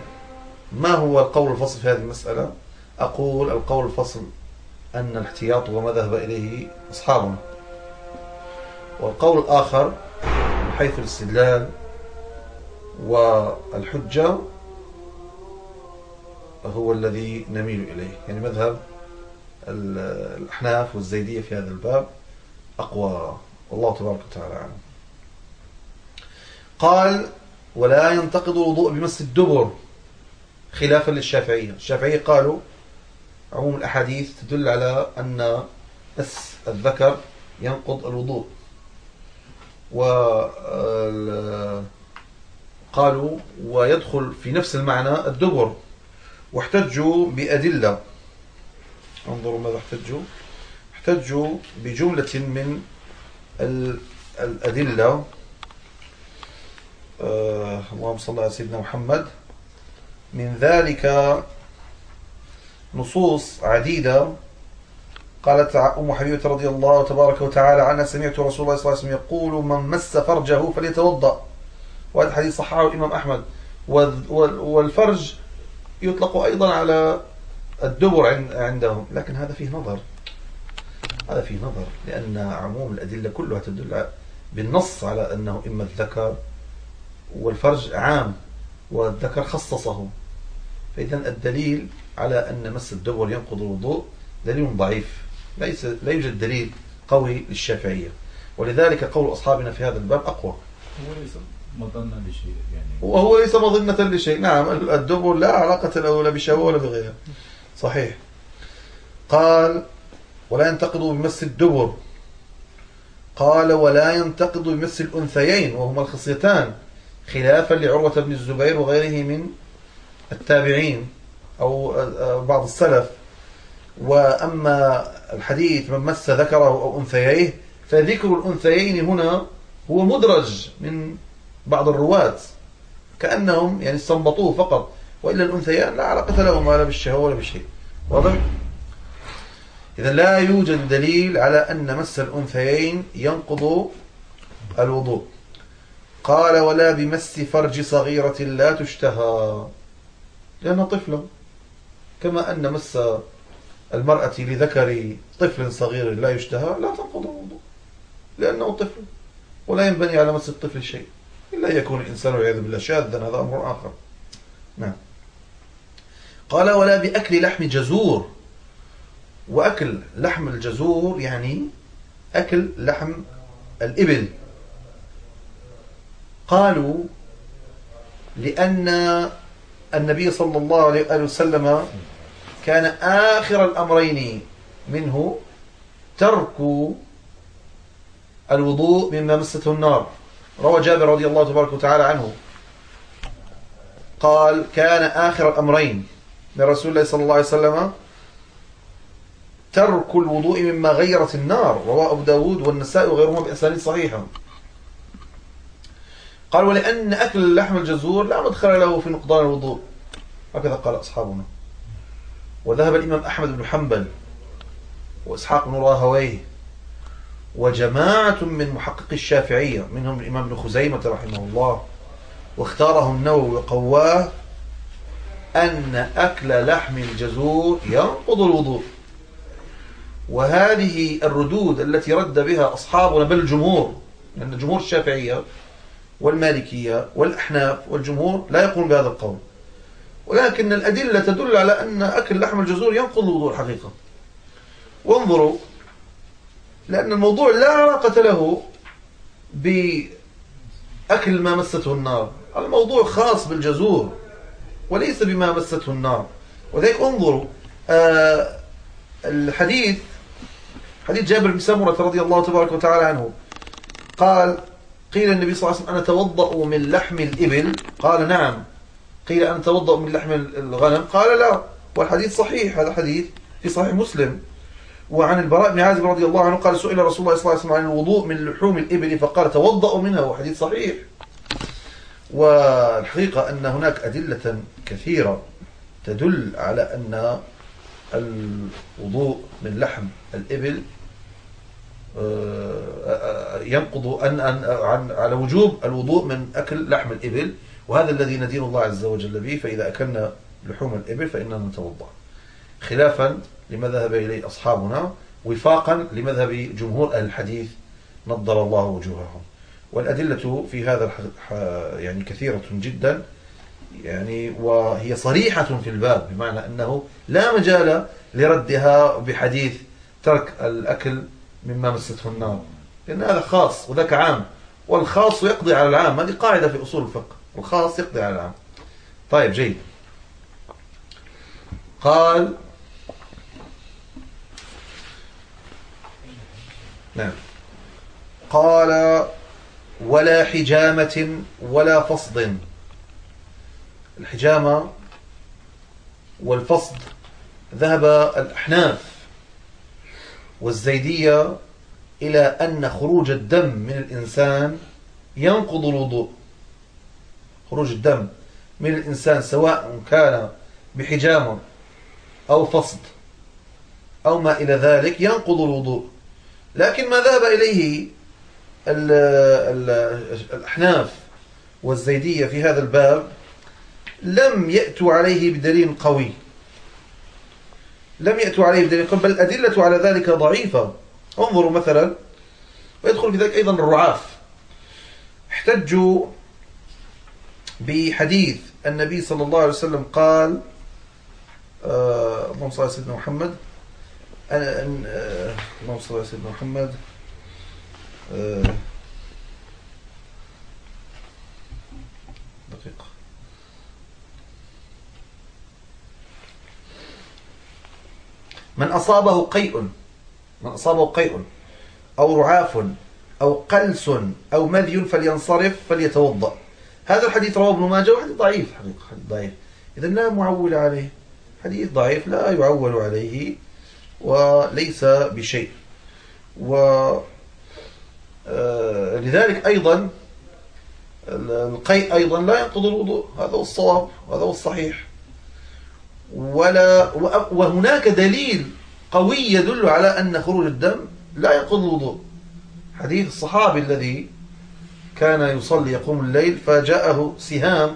ما هو القول الفصل في هذه المسألة؟ أقول القول الفصل أن الاحتياط هو ما ذهب إليه أصحابنا. والقول الآخر من حيث الاستدلال والحجة هو الذي نميل إليه. يعني مذهب الأحناف والزيدية في هذا الباب أقوى. والله تبارك وتعالى قال ولا ينتقض الوضوء بمس الدبر خلافا للشافعية. الشافعية قالوا عموم الأحاديث تدل على أن مس الذكر ينقض الوضوء. قالوا ويدخل في نفس المعنى الدبر. واحتجوا بأدلة. انظروا ماذا احتجوا. احتجوا بجملة من الأدلة. آه، اللهم صل على سيدنا محمد. من ذلك نصوص عديدة. قالت أم حبيبة رضي الله تبارك وتعالى عنها سمعت رسول الله صلى الله عليه وسلم يقول من مس فرجه فليتوضأ وهذا الحديث صححه الإمام أحمد. والفرج يطلق أيضا على الدبر عندهم. لكن هذا فيه نظر. هذا فيه نظر. لأن عموم الأدلة كلها تدل بالنص على أنه إما الذكر والفرج عام والذكر خصصه فإذا الدليل على أن مس الدبر ينقض الوضوء دليل ضعيف ليس لا يوجد دليل قوي للشافعية. ولذلك قول أصحابنا في هذا الباب أقوى. هو ليس مظنة لشيء يعني. وهو ليس مظنة لشيء. نعم الدبر لا علاقة له لا بشهوة ولا بغيره. صحيح. قال ولا ينتقد بمس الدبر. قال ولا ينتقد بمس الأنثيين. وهما الخصيتان خلافا لعروة بن الزبير وغيره من التابعين. أو بعض السلف. وأما الحديث من مس ذكره أو أنثييه فذكر الأنثيين هنا هو مدرج من بعض الرواة. كأنهم يعني استنبطوه فقط وإلا الأنثيان لا علاقة لهما لا بالشهوة ولا بشيء واضح؟ إذا لا يوجد دليل على أن مس الأنثيين ينقض الوضوء. قال ولا بمس فرج صغيرة لا تشتهى. لأنها طفلة. كما أن مس المرأة لذكر طفل صغير لا يشتهى لا تنقض الوضوء لأنه طفل ولا ينبني على مس الطفل شيء إلا يكون الإنسان والعياذ بالله شاذا هذا أمر آخر. نعم. قال ولا بأكل لحم جزور. وأكل لحم الجزور يعني أكل لحم الإبل. قالوا لأن النبي صلى الله عليه وسلم كان آخر الأمرين منه ترك الوضوء مما مسته النار. روى جابر رضي الله تبارك وتعالى عنه. قال كان آخر الأمرين من رسول الله صلى الله عليه وسلم ترك الوضوء مما غيرت النار. رواه أبو داود والنساء وغيرهما بأسانيد صحيحة قال ولأن أكل لحم الجزور لا مدخل له في نقضان الوضوء. هكذا قال أصحابنا. وذهب الإمام أحمد بن حنبل وإسحاق بن راهويه وجماعة من محقق الشافعية منهم الإمام ابن خزيمة رحمه الله واختاره النووي وقواه أن أكل لحم الجزور ينقض الوضوء. وهذه الردود التي رد بها أصحابنا بل الجمهور لأن جمهور الشافعية والمالكية والأحناف والجمهور لا يقولون بهذا القول. ولكن الأدلة تدل على أن أكل لحم الجزور ينقض الوضوء الحقيقة وانظروا لأن الموضوع لا علاقة له بأكل ما مسته النار. الموضوع خاص بالجزور وليس بما مسته النار. وذلك انظروا آه الحديث حديث جابر بن سمرة رضي الله تبارك وتعالى عنه. قال قيل النبي صلى الله عليه وسلم أنا توضأ من لحم الإبل؟ قال نعم. قيل أن توضأ من لحم الغنم؟ قال لا. والحديث صحيح هذا حديث في صحيح مسلم. وعن البراء بن عازب رضي الله عنه قال سئل رسول الله صلى الله عليه وسلم عن الوضوء من لحوم الإبل فقال توضأ منها وحديث صحيح. والحقيقة أن هناك أدلة كثيرة تدل على أن الوضوء من لحم الإبل ينقض أن أن عن على وجوب الوضوء من أكل لحم الإبل وهذا الذي ندين الله عز وجل به فإذا أكلنا لحوم الإبل فإننا نتوضأ. خلافا لما ذهب إليه أصحابنا وفاقا لمذهب جمهور أهل الحديث نضر الله وجوههم. والأدلة في هذا يعني كثيرة جدا يعني وهي صريحة في الباب بمعنى أنه لا مجال لردها بحديث ترك الأكل مما مسته النار لأن هذا خاص وذاك عام. والخاص يقضي على العام. هذه قاعدة في أصول الفقه. الخاص يقضي على العام. طيب جيد. قال نعم. قال ولا حجامة ولا فصد. الحجامة والفصد ذهب الأحناف. والزيدية إلى أن خروج الدم من الإنسان ينقض الوضوء. خروج الدم من الإنسان سواء كان بحجامة أو فصد أو ما إلى ذلك ينقض الوضوء. لكن ما ذهب إليه الأحناف والزيدية في هذا الباب لم يأتوا عليه بدليل قوي. لم يأتوا عليه بدليل بل الأدلة على ذلك ضعيفة. انظروا مثلا ويدخل في ذلك أيضا الرعاف. احتجوا بحديث النبي صلى الله عليه وسلم قال آه، اللهم صل على سيدنا محمد. آه، اللهم صل على سيدنا محمد. آه، من أصابه قيء من أصابه قيء أو رعاف أو قلس أو مذي فلينصرف فليتوضأ. هذا الحديث رواه ابن ماجه وحديث ضعيف حديث ضعيف. إذا لا معول عليه. حديث ضعيف لا يعول عليه وليس بشيء. و آه، لذلك أيضا القيء أيضا لا ينقض الوضوء. هذا هو الصواب هذا هو الصحيح. ولا وهناك دليل قوي يدل على أن خروج الدم لا ينقض الوضوء. حديث الصحابي الذي كان يصلي يقوم الليل فجاءه سهام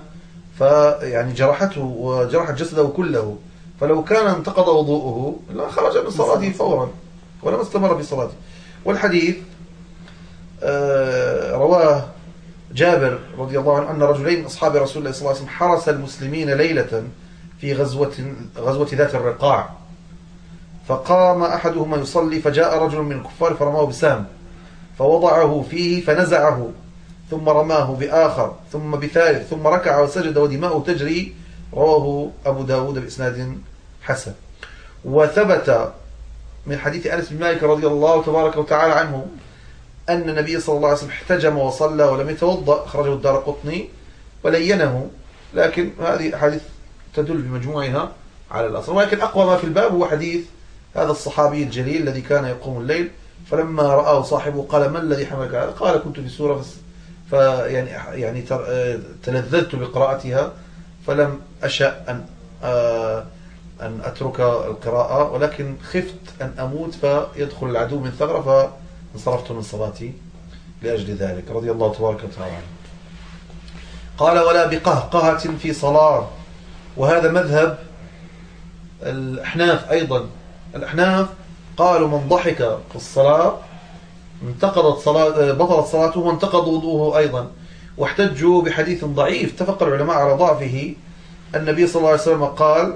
فيعني جرحته وجرحت جسده كله. فلو كان انتقض وضوءه لا خرج من صلاته فورا ولم استمر في صلاته والحديث آه، رواه جابر رضي الله عنه أن رجلين من أصحاب رسول الله صلى الله عليه وسلم حرس المسلمين ليلة في غزوة, غزوة ذات الرقاع. فقام أحدهما يصلي فجاء رجل من الكفار فرماه بسام فوضعه فيه فنزعه ثم رماه بآخر ثم بثالث ثم ركع وسجد ودماؤه تجري. رواه أبو داود بإسناد حسن. وثبت من حديث أنس بن مالك رضي الله تبارك وتعالى عنه أن النبي صلى الله عليه وسلم احتجم وصلى ولم يتوضأ أخرجه الدار قطني ولينه. لكن هذه أحاديث تدل بمجموعها على الأصل. ولكن أقوى ما في الباب هو حديث هذا الصحابي الجليل الذي كان يقوم الليل فلما رآه صاحبه قال ما الذي حملك على قال كنت في سورة فيعني يعني تلذذت بقراءتها فلم أشأ أن آه، أن أترك القراءة ولكن خفت أن أموت فيدخل العدو من ثغرة فانصرفت من صلاتي لأجل ذلك. رضي الله تبارك وتعالى عنه. قال ولا بقهقهة في صلاة. وهذا مذهب الأحناف أيضا. الأحناف قالوا من ضحك في الصلاة انتقضت صلاة بطلت صلاته وانتقض وضوءه أيضا واحتجوا بحديث ضعيف اتفق العلماء على ضعفه. النبي صلى الله عليه وسلم قال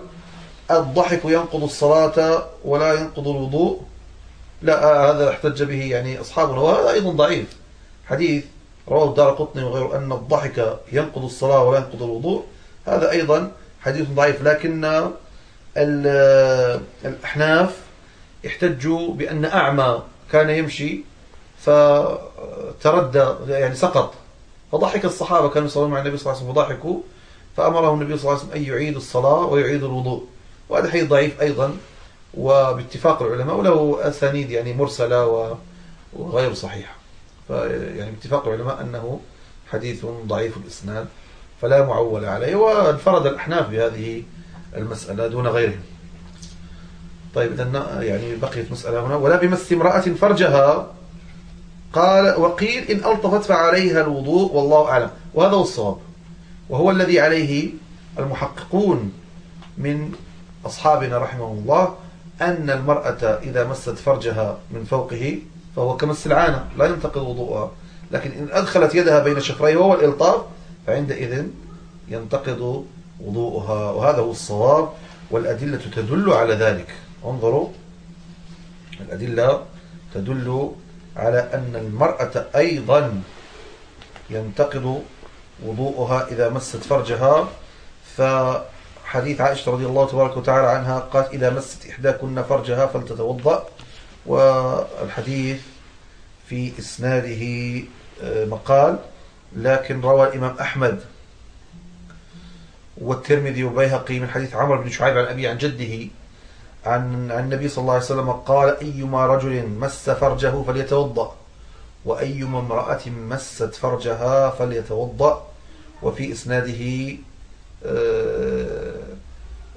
الضحك ينقض الصلاة ولا ينقض الوضوء. لا هذا احتج به يعني أصحابنا. وهذا أيضا ضعيف. حديث رواه الدار قطني وغيره أن الضحك ينقض الصلاة ولا ينقض الوضوء. هذا أيضا حديث ضعيف لكن الأحناف احتجوا بأن أعمى كان يمشي فتردى يعني سقط. فضحك الصحابة كانوا يصلون مع النبي صلى الله عليه وسلم فضحكوا فأمره النبي صلى الله عليه وسلم أن يعيد الصلاة ويعيد الوضوء. وهذا حديث ضعيف أيضا وباتفاق العلماء وله أسانيد يعني مرسلة وغير صحيحة. فيعني باتفاق العلماء أنه حديث ضعيف الإسناد. فلا معول عليه وانفرد الأحناف بهذه المسألة دون غيرهم طيب إذا يعني بقيت مسألة هنا. ولا بمس امرأة فرجها؟ قال وقيل إن ألطفت فعليها الوضوء والله أعلم. وهذا هو الصواب. وهو الذي عليه المحققون من أصحابنا رحمه الله أن المرأة إذا مست فرجها من فوقه فهو كمس العانة لا ينتقض وضوءها. لكن إن أدخلت يدها بين شفريه وهو الإلطاف فعندئذ ينتقض وضوءها وهذا هو الصواب والأدلة تدل على ذلك. انظروا الأدلة تدل على أن المرأة أيضا ينتقض وضوءها إذا مست فرجها. فحديث عائشة رضي الله تبارك وتعالى عنها قالت إذا مست إحداكن فرجها فلتتوضأ والحديث في إسناده آه، مقال لكن روى الإمام أحمد والترمذي وبيهقي من حديث عمر بن شعيب عن أبي عن جده عن عن النبي صلى الله عليه وسلم قال أيما رجل مس فرجه فليتوضأ وأيما امرأة مست فرجها فليتوضأ وفي إسناده آه،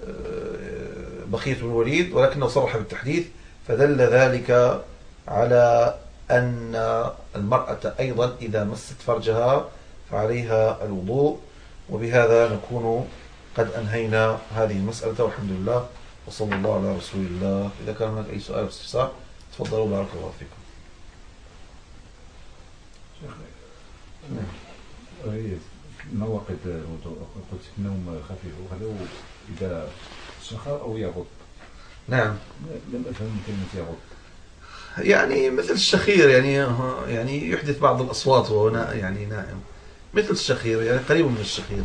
آه، بقية بن الوليد ولكنه صرح بالتحديث فدل ذلك على أن المرأة أيضا إذا مست فرجها فعليها الوضوء وبهذا نكون قد أنهينا هذه المسألة. والحمد لله وصلى الله على رسول الله. إذا كان هناك أي سؤال أو استفسار تفضلوا بارك الله فيكم. مواقف الوضوء؟ قلت النوم خفيف. وهذا إذا شخر أو يغض؟ نعم. لم أفهم كلمة يغض. يعني مثل الشخير يعني يعني يحدث بعض الأصوات وهو يعني نائم. مثل الشخير يعني قريب من الشخير.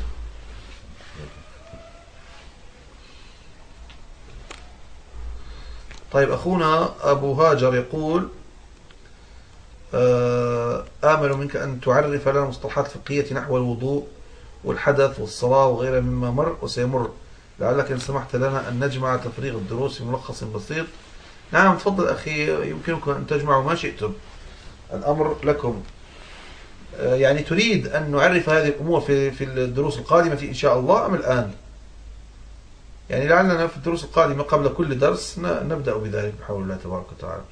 طيب أخونا أبو هاجر يقول آه، آمل منك أن تعرف لنا مصطلحات فقهية نحو الوضوء والحدث والصلاة وغيرها مما مر وسيمر. لعلك إن سمحت لنا أن نجمع تفريغ الدروس في ملخص بسيط نعم تفضل أخي يمكنكم أن تجمعوا ما شئتم. الأمر لكم. آه، يعني تريد أن نعرف هذه الأمور في في الدروس القادمة إن شاء الله أم الآن؟ يعني لعلنا في الدروس القادمة قبل كل درس نبدأ بذلك بحول الله تبارك وتعالى.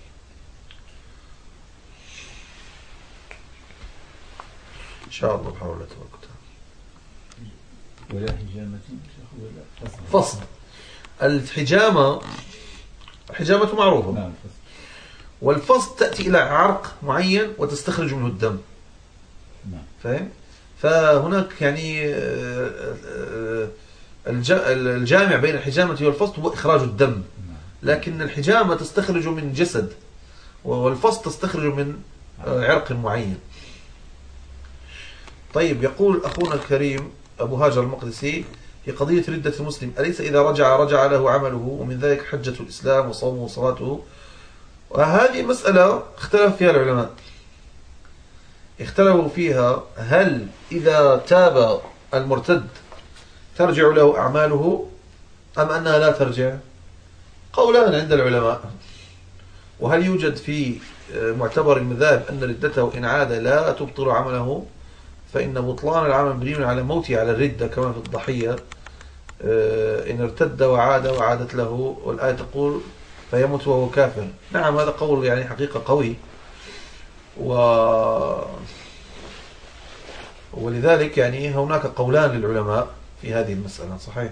إن شاء الله بحول الله تبارك وتعالى. ولا حجامة؟ فصل. الحجامة الحجامة معروفة. نعم. والفصل تأتي إلى عرق معين وتستخرج منه الدم. نعم. فاهم؟ فهناك يعني آه، آه، الج- الجامع بين الحجامة والفصل هو إخراج الدم. لكن الحجامة تستخرج من جسد والفصل تستخرج من آه، عرق معين. طيب يقول أخونا الكريم أبو هاجر المقدسي في قضية ردة المسلم أليس إذا رجع رجع له عمله ومن ذلك حجة الإسلام وصومه وصلاته؟ وهذه مسألة اختلف فيها العلماء. اختلفوا فيها هل إذا تاب المرتد ترجع له أعماله أم أنها لا ترجع؟ قولان عند العلماء. وهل يوجد في معتبر المذاهب أن ردته إن عاد لا تبطل عمله؟ فإن بطلان العمل مبني على موته على الردة كما في الضحية آه، إن ارتد وعاد وعادت له والآية تقول فيموت وهو كافر. نعم هذا قول يعني حقيقة قوي. و ولذلك يعني هناك قولان للعلماء في هذه المسألة صحيح.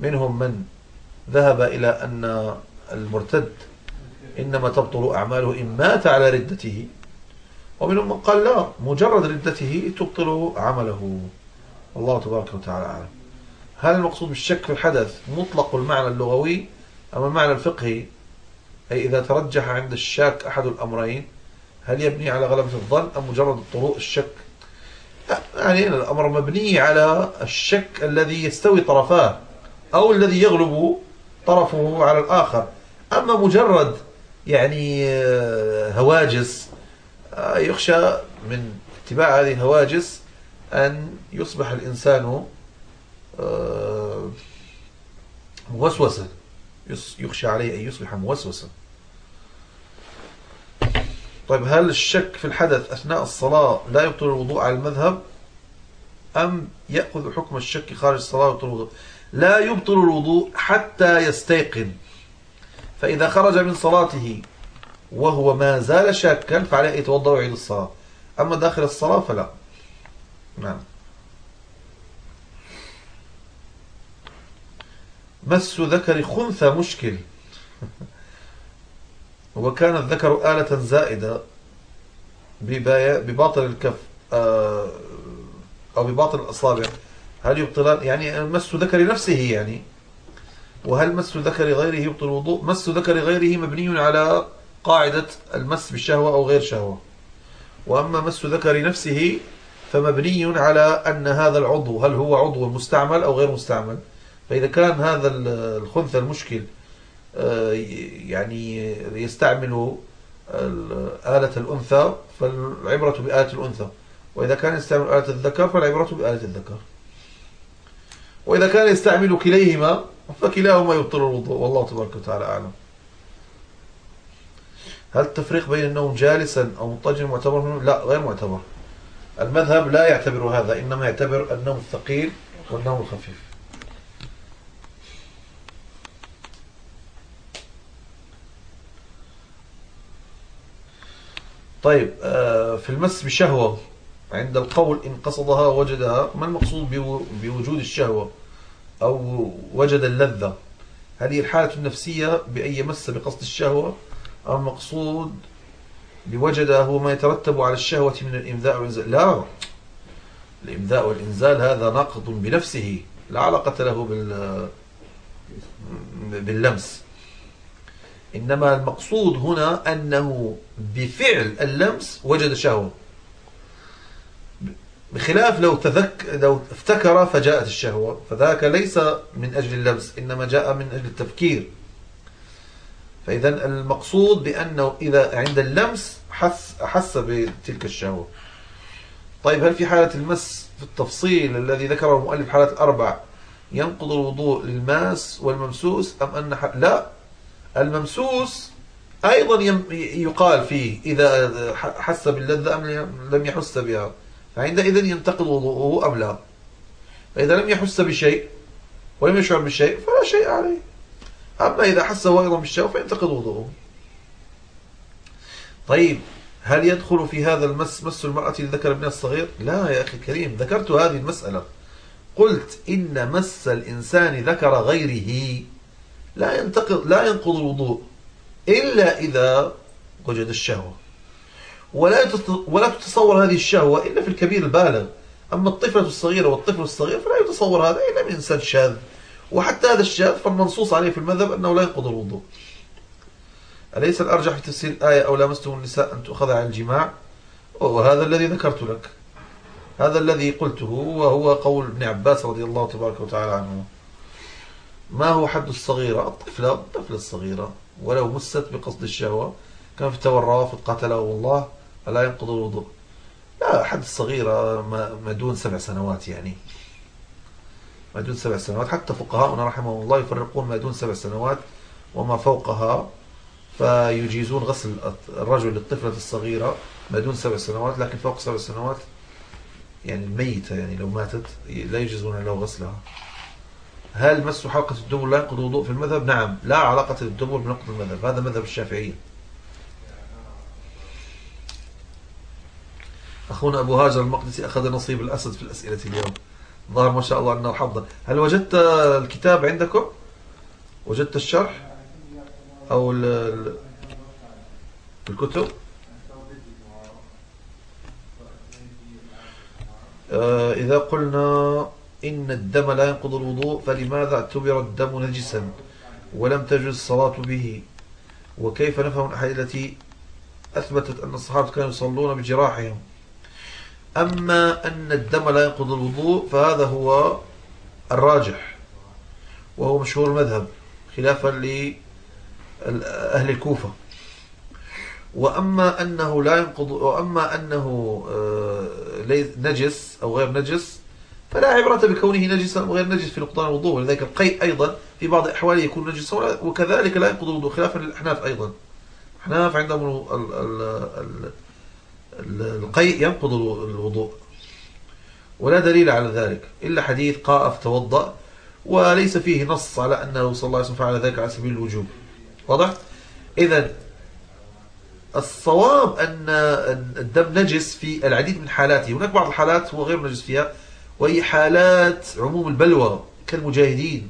منهم من ذهب إلى أن المرتد إنما تبطل أعماله إن مات على ردته. ومنهم من قال لا مجرد ردته تبطل عمله. والله تبارك وتعالى أعلم. هل المقصود بالشك في الحدث مطلق المعنى اللغوي أم المعنى الفقهي؟ أي إذا ترجح عند الشاك أحد الأمرين هل يبني على غلبة الظن أم مجرد طروء الشك؟ يعني الأمر مبني على الشك الذي يستوي طرفاه أو الذي يغلب طرفه على الآخر. أما مجرد يعني آه، هواجس يخشى من اتباع هذه الهواجس أن يصبح الإنسان آه، موسوسا. يخشى عليه أن يصبح موسوسا. طيب هل الشك في الحدث أثناء الصلاة لا يبطل الوضوء على المذهب؟ أم يأخذ حكم الشك خارج الصلاة ويبطل الوضوء؟ لا يبطل الوضوء حتى يستيقن. فإذا خرج من صلاته وهو ما زال شاكا فعليه أن يتوضأ ويعيد الصلاة. أما داخل الصلاة فلا. نعم. مس ذكر خنثى مشكل. وكان الذكر آلة زائدة بباطن الكف آه، أو بباطن الأصابع. هل يبطلان يعني مس ذكر نفسه يعني. وهل مس ذكر غيره يبطل الوضوء؟ مس ذكر غيره مبني على قاعدة المس بالشهوة أو غير شهوة. وأما مس ذكر نفسه فمبني على أن هذا العضو هل هو عضو مستعمل أو غير مستعمل؟ فإذا كان هذا ال- الخنثى المشكل آه، يعني يستعمل آلة الأنثى فالعبرة بآلة الأنثى. وإذا كان يستعمل آلة الذكر فالعبرة بآلة الذكر. وإذا كان يستعمل كليهما فكلاهما يبطل الوضوء والله تبارك وتعالى أعلم. هل التفريق بين النوم جالسا أو مضطجعا معتبر؟ لا غير معتبر. المذهب لا يعتبر هذا إنما يعتبر النوم الثقيل والنوم الخفيف. طيب آه، في المس بشهوة عند القول إن قصدها وجدها ما المقصود بو- بوجود الشهوة أو وجد اللذة؟ هل هي الحالة النفسية بأن يمس بقصد الشهوة؟ المقصود بوجد هو ما يترتب على الشهوة من الإمذاء والإنزال. لا. الإمذاء والإنزال هذا ناقض بنفسه. لا علاقة له بال باللمس. إنما المقصود هنا أنه بفعل اللمس وجد شهوة. بخلاف لو تذك لو افتكر فجاءت الشهوة. فذاك ليس من أجل اللمس إنما جاء من أجل التفكير. فإذا المقصود بأنه إذا عند اللمس حس أحس بتلك الشهوة. طيب هل في حالة المس في التفصيل الذي ذكره المؤلف حالات الأربع ينقض الوضوء للماس والممسوس أم أن ح... لا الممسوس أيضا. يقال فيه إذا حس باللذة أم لم يحس بها. فعندئذ ينتقض وضوءه أم لا؟ فإذا لم يحس بشيء ولم يشعر بشيء فلا شيء عليه. أما إذا حس أيضا بالشهوة فينتقض وضوءه. طيب هل يدخل في هذا المس مس المرأة لذكر ابنها الصغير؟ لا يا أخي الكريم ذكرت هذه المسألة. قلت إن مس الإنسان ذكر غيره لا ينتقض لا ينقض الوضوء إلا إذا وجد الشهوة. ولا ولا تتصور هذه الشهوة إلا في الكبير البالغ. أما الطفلة الصغيرة والطفل الصغير فلا يتصور هذا إلا من إنسان شاذ. وحتى هذا الشاذ فالمنصوص عليه في المذهب أنه لا ينقض الوضوء. أليس الأرجح في تفسير الآية أو لامستم النساء أن تؤخذ عن الجماع؟ وهذا الذي ذكرت لك. هذا الذي قلته وهو قول ابن عباس رضي الله تبارك وتعالى عنه. ما هو حد الصغيرة؟ الطفلة الطفلة الصغيرة. ولو مست بقصد الشهوة. كما في التورى قتله الله ألا ينقض الوضوء. لا حد الصغيرة ما دون سبع سنوات يعني. ما دون سبع سنوات. حتى فقهاؤنا رحمهم الله يفرقون ما دون سبع سنوات وما فوقها فيجيزون غسل الرجل للطفلة الصغيرة ما دون سبع سنوات لكن فوق سبع سنوات يعني الميتة يعني لو ماتت لا يجيزون له غسلها. هل مس حلقة الدبر لا ينقض الوضوء في المذهب؟ نعم لا علاقة للدبر بنقض المذهب هذا مذهب الشافعية. أخونا أبو هاجر المقدسي أخذ نصيب الأسد في الأسئلة اليوم. ظهر ما شاء الله أنه حظا هل وجدت الكتاب عندكم؟ وجدت الشرح؟ أو ال- ال- الكتب؟ آه، إذا قلنا إن الدم لا ينقض الوضوء فلماذا اعتبر الدم نجسا ولم تجوز الصلاة به وكيف نفهم الأحاديث التي أثبتت أن الصحابة كانوا يصلون بجراحهم أما أن الدم لا ينقض الوضوء فهذا هو الراجح وهو مشهور المذهب خلافا لأهل الكوفة. وأما أنه لا ينقض وأما أنه آه، نجس أو غير نجس فلا عبرة بكونه نجسا أو غير نجس في نقطان الوضوء. ولذلك القيء أيضا في بعض أحواله يكون نجسا وكذلك لا ينقض الوضوء خلافا للأحناف أيضا. الأحناف عندهم القيء ينقض الو- الوضوء. ولا دليل على ذلك إلا حديث قاء فتوضأ وليس فيه نص على أنه صلى الله عليه وسلم فعل ذلك على سبيل الوجوب. واضح؟ إذا الصواب أن الدم نجس في العديد من حالاته هناك بعض الحالات هو غير نجس فيها وهي حالات عموم البلوى كالمجاهدين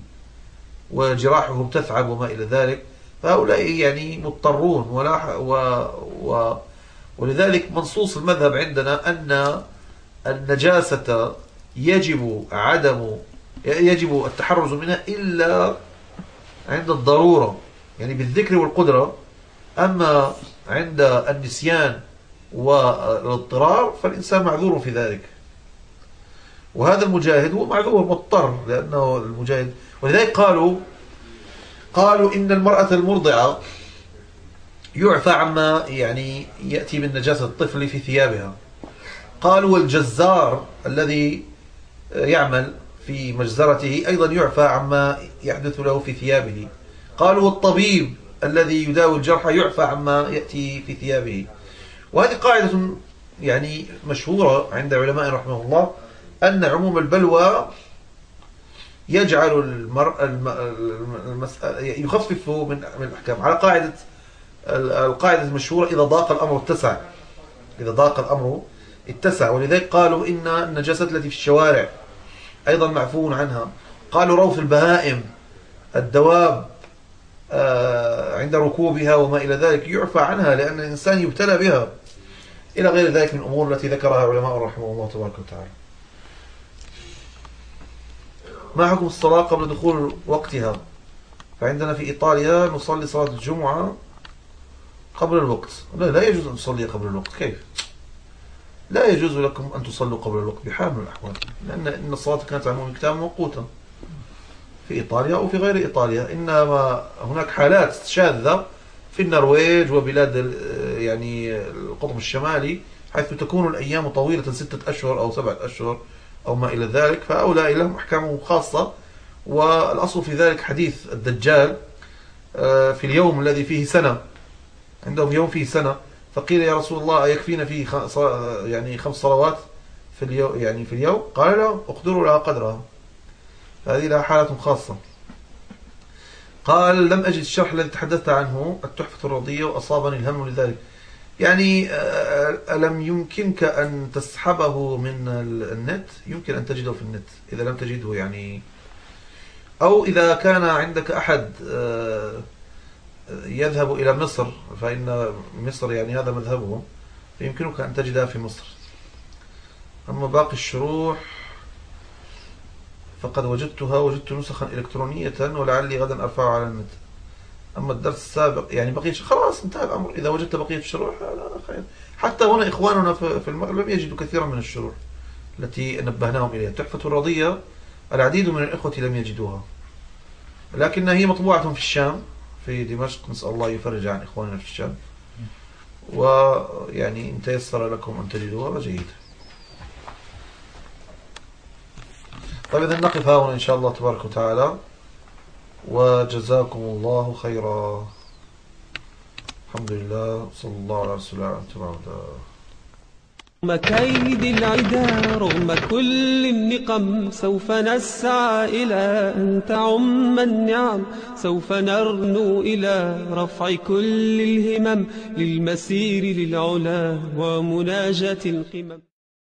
وجراحهم تثعب وما إلى ذلك. فهؤلاء يعني مضطرون ولا و و ولذلك منصوص المذهب عندنا أن النجاسة يجب عدم يجب التحرز منها إلا عند الضرورة يعني بالذكر والقدرة. أما عند النسيان والاضطرار فالإنسان معذور في ذلك. وهذا المجاهد هو معذور مضطر لأنه المجاهد ولذلك قالوا قالوا إن المرأة المرضعة يعفى عما يعني يأتي من نجاسة الطفل في ثيابها. قالوا والجزار الذي يعمل في مجزرته أيضا يعفى عما يحدث له في ثيابه. قالوا والطبيب الذي يداوي الجرحى يعفى عما يأتي في ثيابه. وهذه قاعدة يعني مشهورة عند علماء رحمه الله أن عموم البلوى يجعل المرء يخفف من من الأحكام. على قاعدة القاعدة المشهورة إذا ضاق الأمر اتسع. إذا ضاق الأمر اتسع. ولذلك قالوا إن النجاسات التي في الشوارع أيضا معفو عنها. قالوا روث البهائم الدواب آه، عند ركوبها وما إلى ذلك يعفى عنها لأن الإنسان يبتلى بها. إلى غير ذلك من الأمور التي ذكرها علماء رحمه الله تبارك وتعالى. ما حكم الصلاة قبل دخول وقتها؟ فعندنا في إيطاليا نصلي صلاة الجمعة قبل الوقت. لا, لا يجوز أن تصلي قبل الوقت. كيف؟ لا يجوز لكم أن تصلوا قبل الوقت بحال من الأحوال. لأن إن الصلاة كانت على المؤمن كتابا موقوتا. في إيطاليا أو في غير إيطاليا. إنما هناك حالات شاذة في النرويج وبلاد يعني القطب الشمالي حيث تكون الأيام طويلة ستة أشهر أو سبعة أشهر أو ما إلى ذلك. فهؤلاء لهم أحكام خاصة. والأصل في ذلك حديث الدجال آه، في اليوم الذي فيه سنة. عندهم يوم فيه سنة فقيل يا رسول الله يكفينا فيه يعني خمس صلوات في اليوم يعني في اليوم؟ قال لا اقدروا لها قدرها هذه لها حالة خاصة. قال لم أجد الشرح الذي تحدثت عنه التحفة الرضية وأصابني الهم لذلك يعني آه، ألم يمكنك أن تسحبه من ال- النت؟ يمكن أن تجده في النت إذا لم تجده يعني. أو إذا كان عندك أحد آه، يذهب إلى مصر فإن مصر يعني هذا مذهبهم فيمكنك أن تجدها في مصر. أما باقي الشروح فقد وجدتها وجدت نسخا إلكترونية ولعلي غدا أرفعها على النت. أما الدرس السابق يعني بقية خلاص انتهى الأمر. إذا وجدت بقية الشروح لا خير. حتى هنا إخواننا في المغرب لم يجدوا كثيرا من الشروح التي نبهناهم إليها. تحفة الرضية العديد من الإخوة لم يجدوها. لكنها هي مطبوعة في الشام. في دمشق نسأل الله يفرج عن إخواننا في الشام. ويعني إن تيسر لكم أن تجدوها فجيد طيب إذا نقف هنا إن شاء الله تبارك وتعالى. وجزاكم الله خيرا. الحمد لله صلى الله على رسول الله رغم كيد العدا رغم كل النقم سوف نسعى إلى أن تعم النعم سوف نرنو إلى رفع كل الهمم للمسير للعلا ومناجاة القمم.